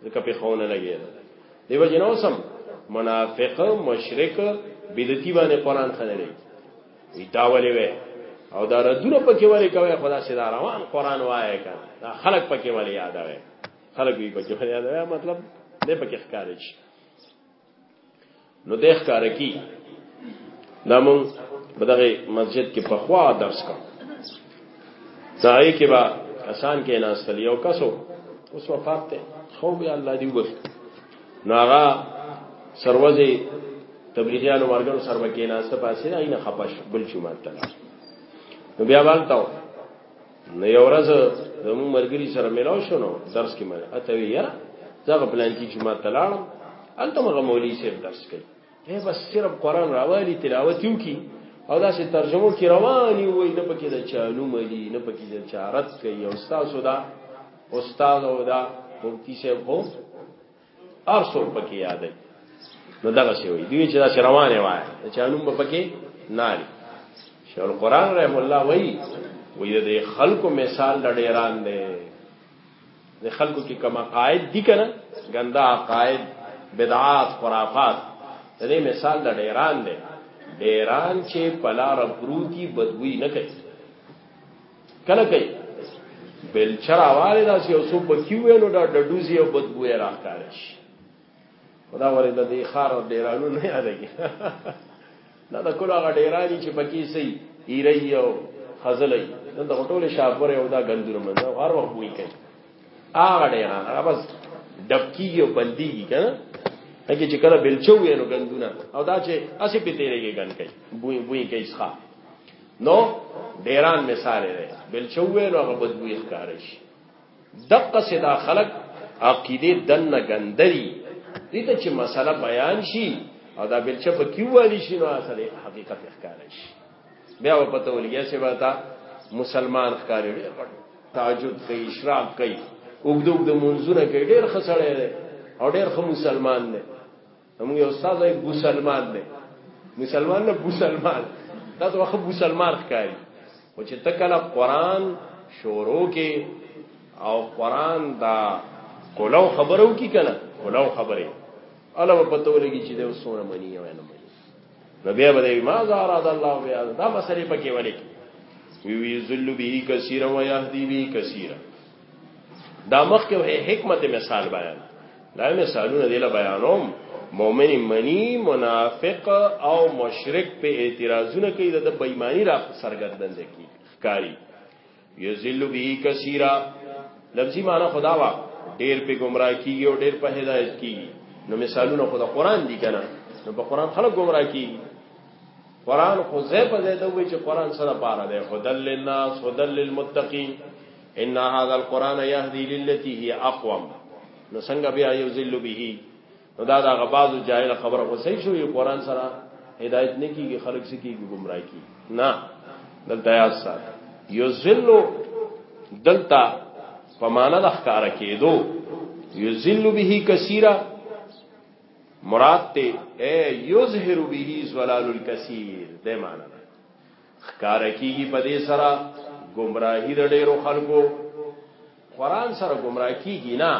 ځکه په خونه لګي دیو جنو سم منافق مشرک بدعتي باندې قران خنه لګي وی دا ولې وې او دا ردونه پکې ولې کوي خدا سي دا روان قران وایې کا دا خلق پکې ولې یاد وي خلق وی پکې ولې یاد وي مطلب دې پکې ښکارې شي نو د ښکار کی دا مون په دغه مسجد کې په خوا درس کوم ځای کې با کسان کې ناستل یو کسو اوس وفات ته خو بیا الله دی وبخ ناغا سروځي تبلیغیانو مرګرو سر وکې ناسته پاسې نه خپش بل شو ماته نو بیا والتاو نو یو ورځ د مو مرګري سره ملاو شو نو درس کې مې اته وی یاره زغه پلان کې چې ما تلاړم انته مغه مولوی صاحب درس کوي هي بس صرف قران راوالي تلاوت یو کی او دا چې ترجمه کې رواني وي نه پکې د چالو ملي نه پکې د چارت کوي او استاد سودا استاد او دا مفتی صاحب هو هر څوک پکې یادای نو دغه شی وي دوی چې دا روانه وای چې علوم په پکې ناري شیخ القران رحم الله وای وې د خلکو مثال د ډیران دی د خلکو کې کما قائد دي کنه ګندا قائد بدعات خرافات د دې مثال د ډیران دی ډیران چې پلار پروتي بدوي نه کوي کله کوي بل چرواله دا چې اوسو په کیو ویلو دا ډډوزي او بدبوې راکاره شي خدا ورې د دې خار او ډیرانو نه یادګي دا د کله هغه ډیرانی چې پکې سي ایري او خزلې نن د ټوله شاپور او دا ګندور منځ هر وخت وې کوي هغه ډیران هغه بس دبکی او بندي کنه هغه چې کله بلچو ویلو ګندونه او دا چې اسی په تیرېږي ګن کوي بوې بوې کوي ښا نو ډیران مثال دی بل چوي نو هغه بدوي ښکار شي دقه سدا خلق عقیده دنه غندري دې ته چې مسله بیان شي او دا بل چې په کیو والی شي نو اصله حقیقت ښکار شي بیا په پته ولګیا چې وتا مسلمان ښکار دی تعجب کوي اشراق کوي وګدوګ د منځونه کې ډېر خسړې دی او ډېر خو مسلمان دی موږ یو استاد یې مسلمان دی مسلمان نه مسلمان دا ته واخه مسلمان ښکاری او چې تکله قران شورو کې او قران دا کولو خبرو کې کنه کولو خبره الا په پتو لګی چې د وسونه منی یا نه منی نو بیا به ما زار ادا الله بیا دا مسلې پکې ولې وی وی ذل به کثیر و یهدی به کثیر دا مخ کې حکمت مثال بیان دا مثالونه دی له بیانوم مؤمن منی منافق او مشرک په اعتراضونه کوي د بېمانی را سرګردند کی کاری یذل به کثیرا لفظي معنی خدا وا ډیر په گمراه کیږي او ډیر په هدایت کیږي نو مثالونه خدا قران دی کنه نو په قران خلک گمراه کیږي قران خو زه په دې ته وی چې قران سره پاره ده هدل للناس هدل للمتقین ان هذا القران يهدي للتي هي اقوم نو څنګه بیا یو ذل به نو دا دا غباز جاهل خبره خو صحیح شوی قران سره هدایت نه کیږي خلق سي کیږي گمراه کی نه دلته یا سات یو ذل دلته پمانه د ښکار کېدو یو ذل به کثیره مراد ته اے یظهر به زلال الکثیر دې معنی ښکار کیږي په دې سره گمراهی د ډیرو خلکو قران سره گمراه کیږي نه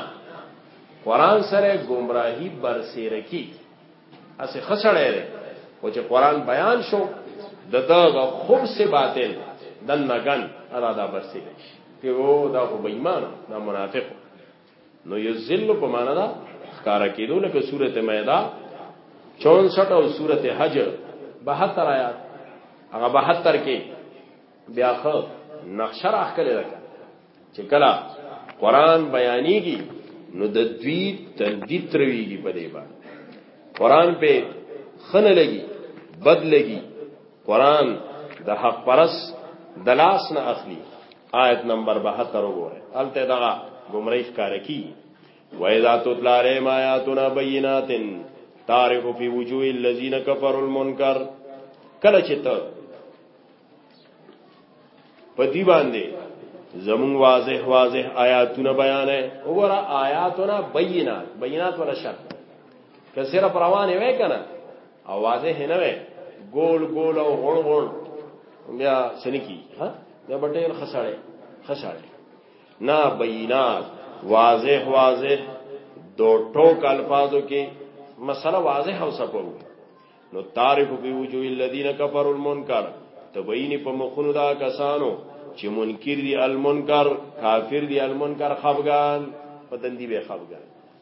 قران سره گمراهی برسیره کی اسه خسړې ده او چې قران بیان شو د دغه خوب سے باطل د نګن اراده برسیره شي ته وو دا خو بېمان دا منافق نو یذل په معنا دا ښکارا کېدو لکه سورته مائده 64 او سورته حج 72 آیات هغه 72 کې بیا خو نقشه راخلې ده چې کله قران بیانېږي نو د دوی تندې ترويږي په دې باندې قران په خنه لګي بد لګي قران د حق پرس دلاس نه اخلي آیت نمبر 72 وګوره الته دغه گمراهی ښکار کی وایذا تطلع علیهم آیاتنا بینات تعرف فی وجوه الذین کفروا المنکر کله چې ته په دی باندې زمون واضح واضح آیاتونه بیانې وګوره آیاتنا بینات بینات ولا شرط که صرف روانه وای کنه او واضح نه وي ګول ګول او غون غون بیا سنکی ها دا بټیر خساړې خساړې نا بینات واضح واضح دو ټوک الفاظو کې مسله واضح او سپو نو تعرف په وجو الذين كفروا المنکر تبین په مخونو دا کسانو چې منکر دي المنکر کافر دي المنکر خفغان په دندي به خفغان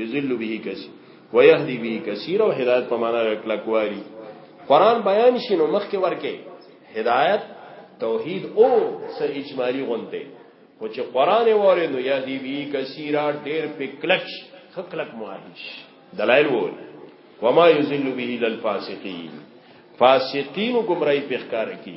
یذل به کثیر ويهدي به کثیر او هدایت په معنا کلکوالي قران بیان شینو مخ کې ورکه هدایت توحید او سر اجمالی غونته خو چې قران وره نو یهدی بی کثیرا ډیر په کلک خکلک معاهش دلایل وره وما یذل به الفاسقین فاسقین گمراهی په ښکار کی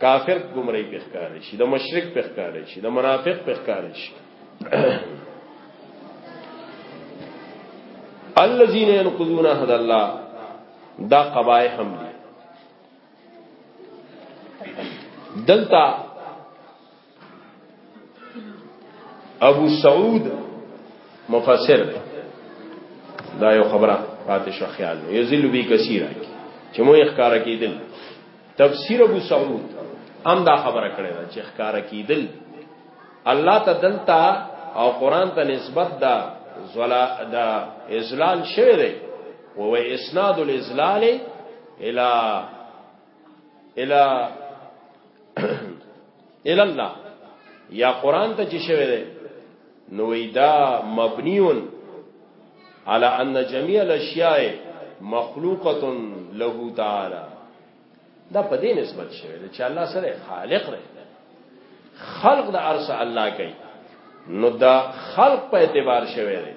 کافر گمراهی په ښکار شي د مشرک په ښکار شي د منافق په ښکار شي الذين ينقضون عهد الله دا قبایح هم دي دلته ابو سعود مفسر دا یو خبره پاتې شو خیال نه یذل بی کثیره چې مو اخکار کیدل تفسیر ابو سعود هم دا خبره کړې ده چې اخکار کیدل الله ته دلتا او قران ته نسبت دا زلا دا ازلال شوی دی او اسناد الازلال الى الى الا الله یا قران ته چې شوی دی نو دا مبنیون على ان جميع الاشیاء مخلوقه له تعالی دا په دې نسبت شوی دی چې الله سره خالق دی خلق د ارس الله کوي نو دا خلق په اعتبار شوی دی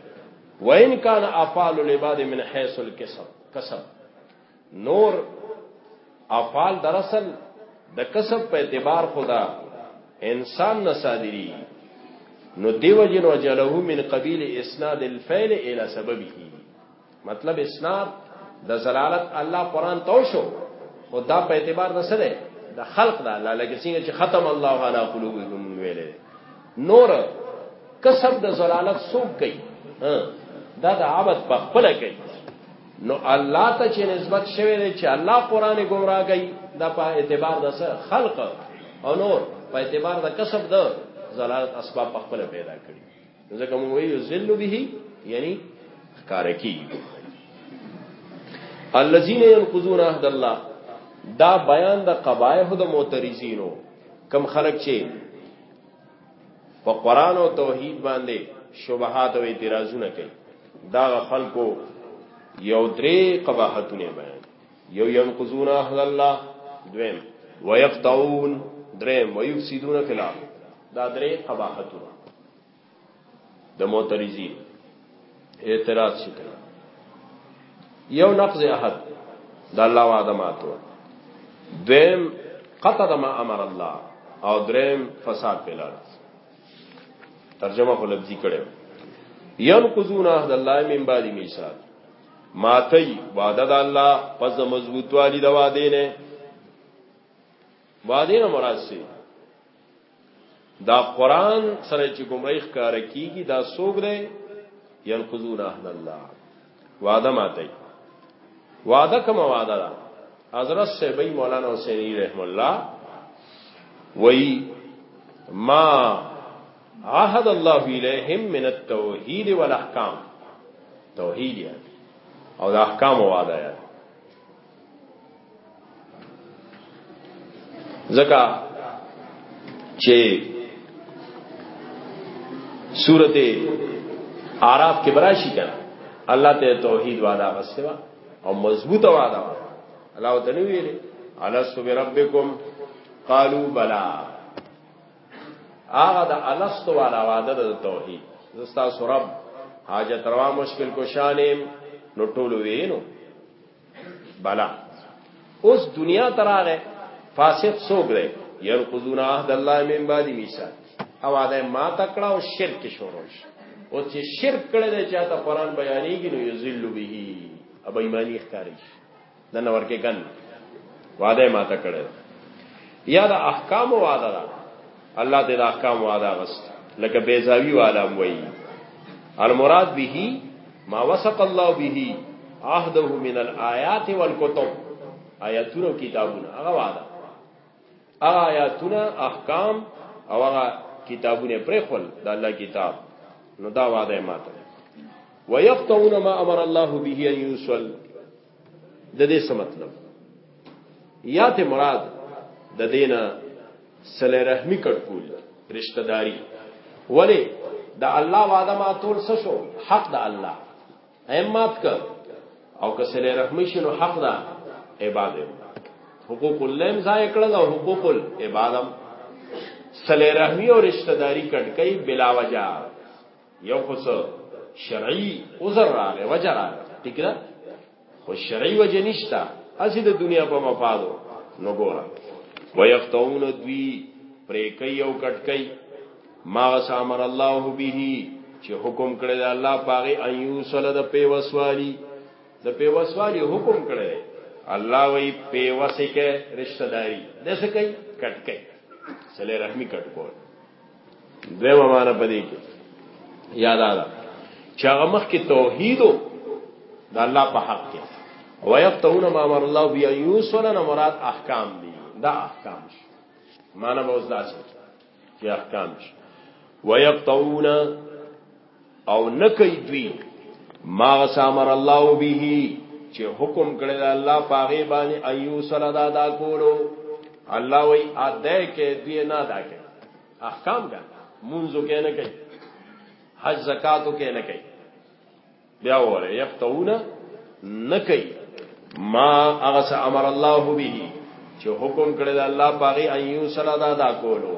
وان کان افعال العباد من حيث الكسب کسب نور افعال در اصل د کسب په اعتبار خدا انسان نه صادری نو دیو جن وجله من قبیل اسناد الفعل الى سببه مطلب اسناد د زلالت الله قران تو شو خدا په اعتبار نه سره د خلق د الله لکه څنګه چې ختم الله علی قلوبهم ویلې نور کسب د زلالت سوق کوي دا د عبادت په خپل کوي نو الله ته چې نسبت شوی دی چې الله قران گمراه کوي دا په اعتبار د خلق او نور په اعتبار د کسب د زلالت اسباب په خپل پیدا کړی ځکه موږ ویو ذل به یعنی ښکار کی الذين ينقضون عهد الله دا بیان د قبایح د معترضینو کم خلق چې په قران او توحید باندې شبهات او اعتراضونه کوي دا خلکو یو درې قباحتونه بیان یو ينقضون اهل الله دویم ويقطعون دریم ويفسدون فی الارض دا درې قباحتونه د معترضین اعتراض شي یو نقض احد د الله وعده ماتو دیم قطع ما امر الله او دریم فساد پیلار ترجمه خو لفظي کړي ينقضون عهد الله من بعد ميثاق ماتی وعده د الله پس مضبوط والی د وعده نه وعده نه مراد سي دا قران سره چې گمراهی ښکار کیږي دا سوګ دی ينقذون اهل الله وعده ماته وعده کوم وعده ده حضرت سیبی مولانا حسینی رحم الله وی ما عهد الله الیهم من التوحید والاحکام توحید او د احکام وعده زکا چې سورته اعراف کې براشي کړه الله ته توحید وعده غسوا او مضبوطه وعده الله تعالی ویل الست بربکم قالوا بلا هغه د الست والا وعده د توحید زستا سورب حاجت روا مشکل کو شانیم نو ټول وینو بلا اوس دنیا تراغه فاسق سوګ دی ينقضون عهد الله من بعد میثاق او دا ما تکړه او شرک شروع شي او چې شرک کړي دی چې تا قران بیانېږي نو یذل به ابا ایمانی ښکاری شي د نور کې ګن وعده ما تکړه یا د احکام وعده الله دې د احکام واده غست لکه بیزاوی والا وایي المراد به ما وسق الله به عهده من الآيات والكتب آیاتونه کتابونه هغه واده هغه آیاتونه احکام او هغه کتابونه پرې خپل د الله کتاب نو دا واده ماته ويقطعون ما امر الله به ان يوصل د دې څه مطلب یا ته مراد د دینه صله رحمی کټکول رشتہ داری ولی د الله وعده ما تول څه شو حق د الله ایمات ک او که صله رحمی شنو حق دا عبادت حقوق الله ځای کړل او حقوق العبادم صله رحمی او رشتہ داری کټکای بلا وجہ یو خو څه شرعي عذر راغی وجه راغی ټیک ده خو شرعي وجه نشته اسی د دنیا په مفادو نو ګوره ويقطعون دوی پرې کوي او کټ کوي ما سامر الله به چې حکم کړی د الله پاغه ايو سره د پیوسوالي د پیوسوالي حکم کړی الله وی پیوسه کې رشتہ داری د څه کوي کټ کوي سره رحمی کټ کوي دیمه معنا پدې کې یاد آده چې هغه مخ کې توحید د الله په حق کې ويقطعون ما امر الله بیا یوسلن مراد احکام دي دا احکام شي معنا به اوس دا چې احکام شي ويقطعون او نه کوي دوی ما سامر الله به چې حکم کړی دا الله پاغه باندې ايو سره دا دا کولو الله وی اده کې دوی نه دا کې احکام دا منځو کې نه کوي حج زکاتو کې نه کوي بیا وره یفتون نه کوي ما هغه سره امر الله به چې حکم کړی دا الله پاغه ايو سره دا دا کولو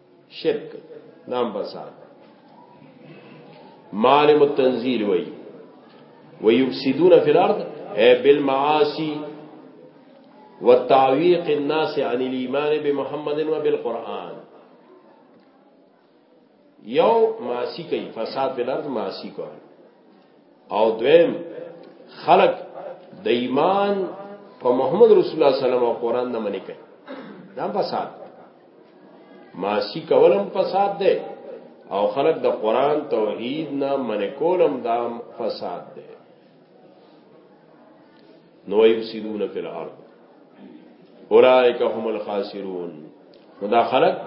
شرک نام بسار معالم التنزیل وی ویفسدون فی الارض اے بالمعاصی وتعویق الناس عن الايمان بمحمد وبالقران یو معاصی کوي فساد فی الارض معاصی کوي او دویم خلق د ایمان په محمد رسول الله صلی الله علیه وسلم او قران نه منې کوي دا فساد ماسی کولم فساد ده او خلق د قران توحید نه من کولم دام فساد ده نو یفسدون فی الارض اولئک هم الخاسرون نو دا خلق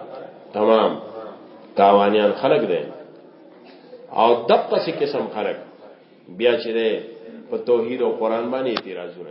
تمام تاوانیان خلق ده او دقه سی قسم خلق بیا چې ده په توحید او قران باندې اعتراضونه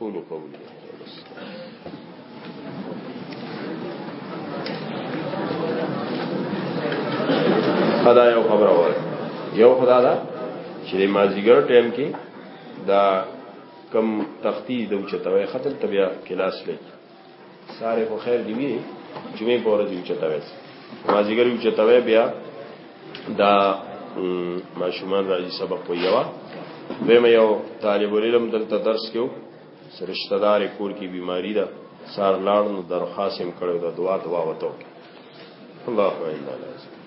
قولوا قولي خدا یو خبره وای یو خدا دا چې مازیګر ټایم کې دا کم تختی د اوچتوي خطر تبیا کلاس لګي ساره خو خیر دی وی جمعې په ورځ یو چتاوي مازیګر یو چتاوي بیا دا ماشومان راځي سبق ویوا دویم یو طالب العلم دلته درس کېو سرشتہ دار کور کی بیماری ده سار لاړ نو درخواست هم کړو د دعا دعا وته الله اکبر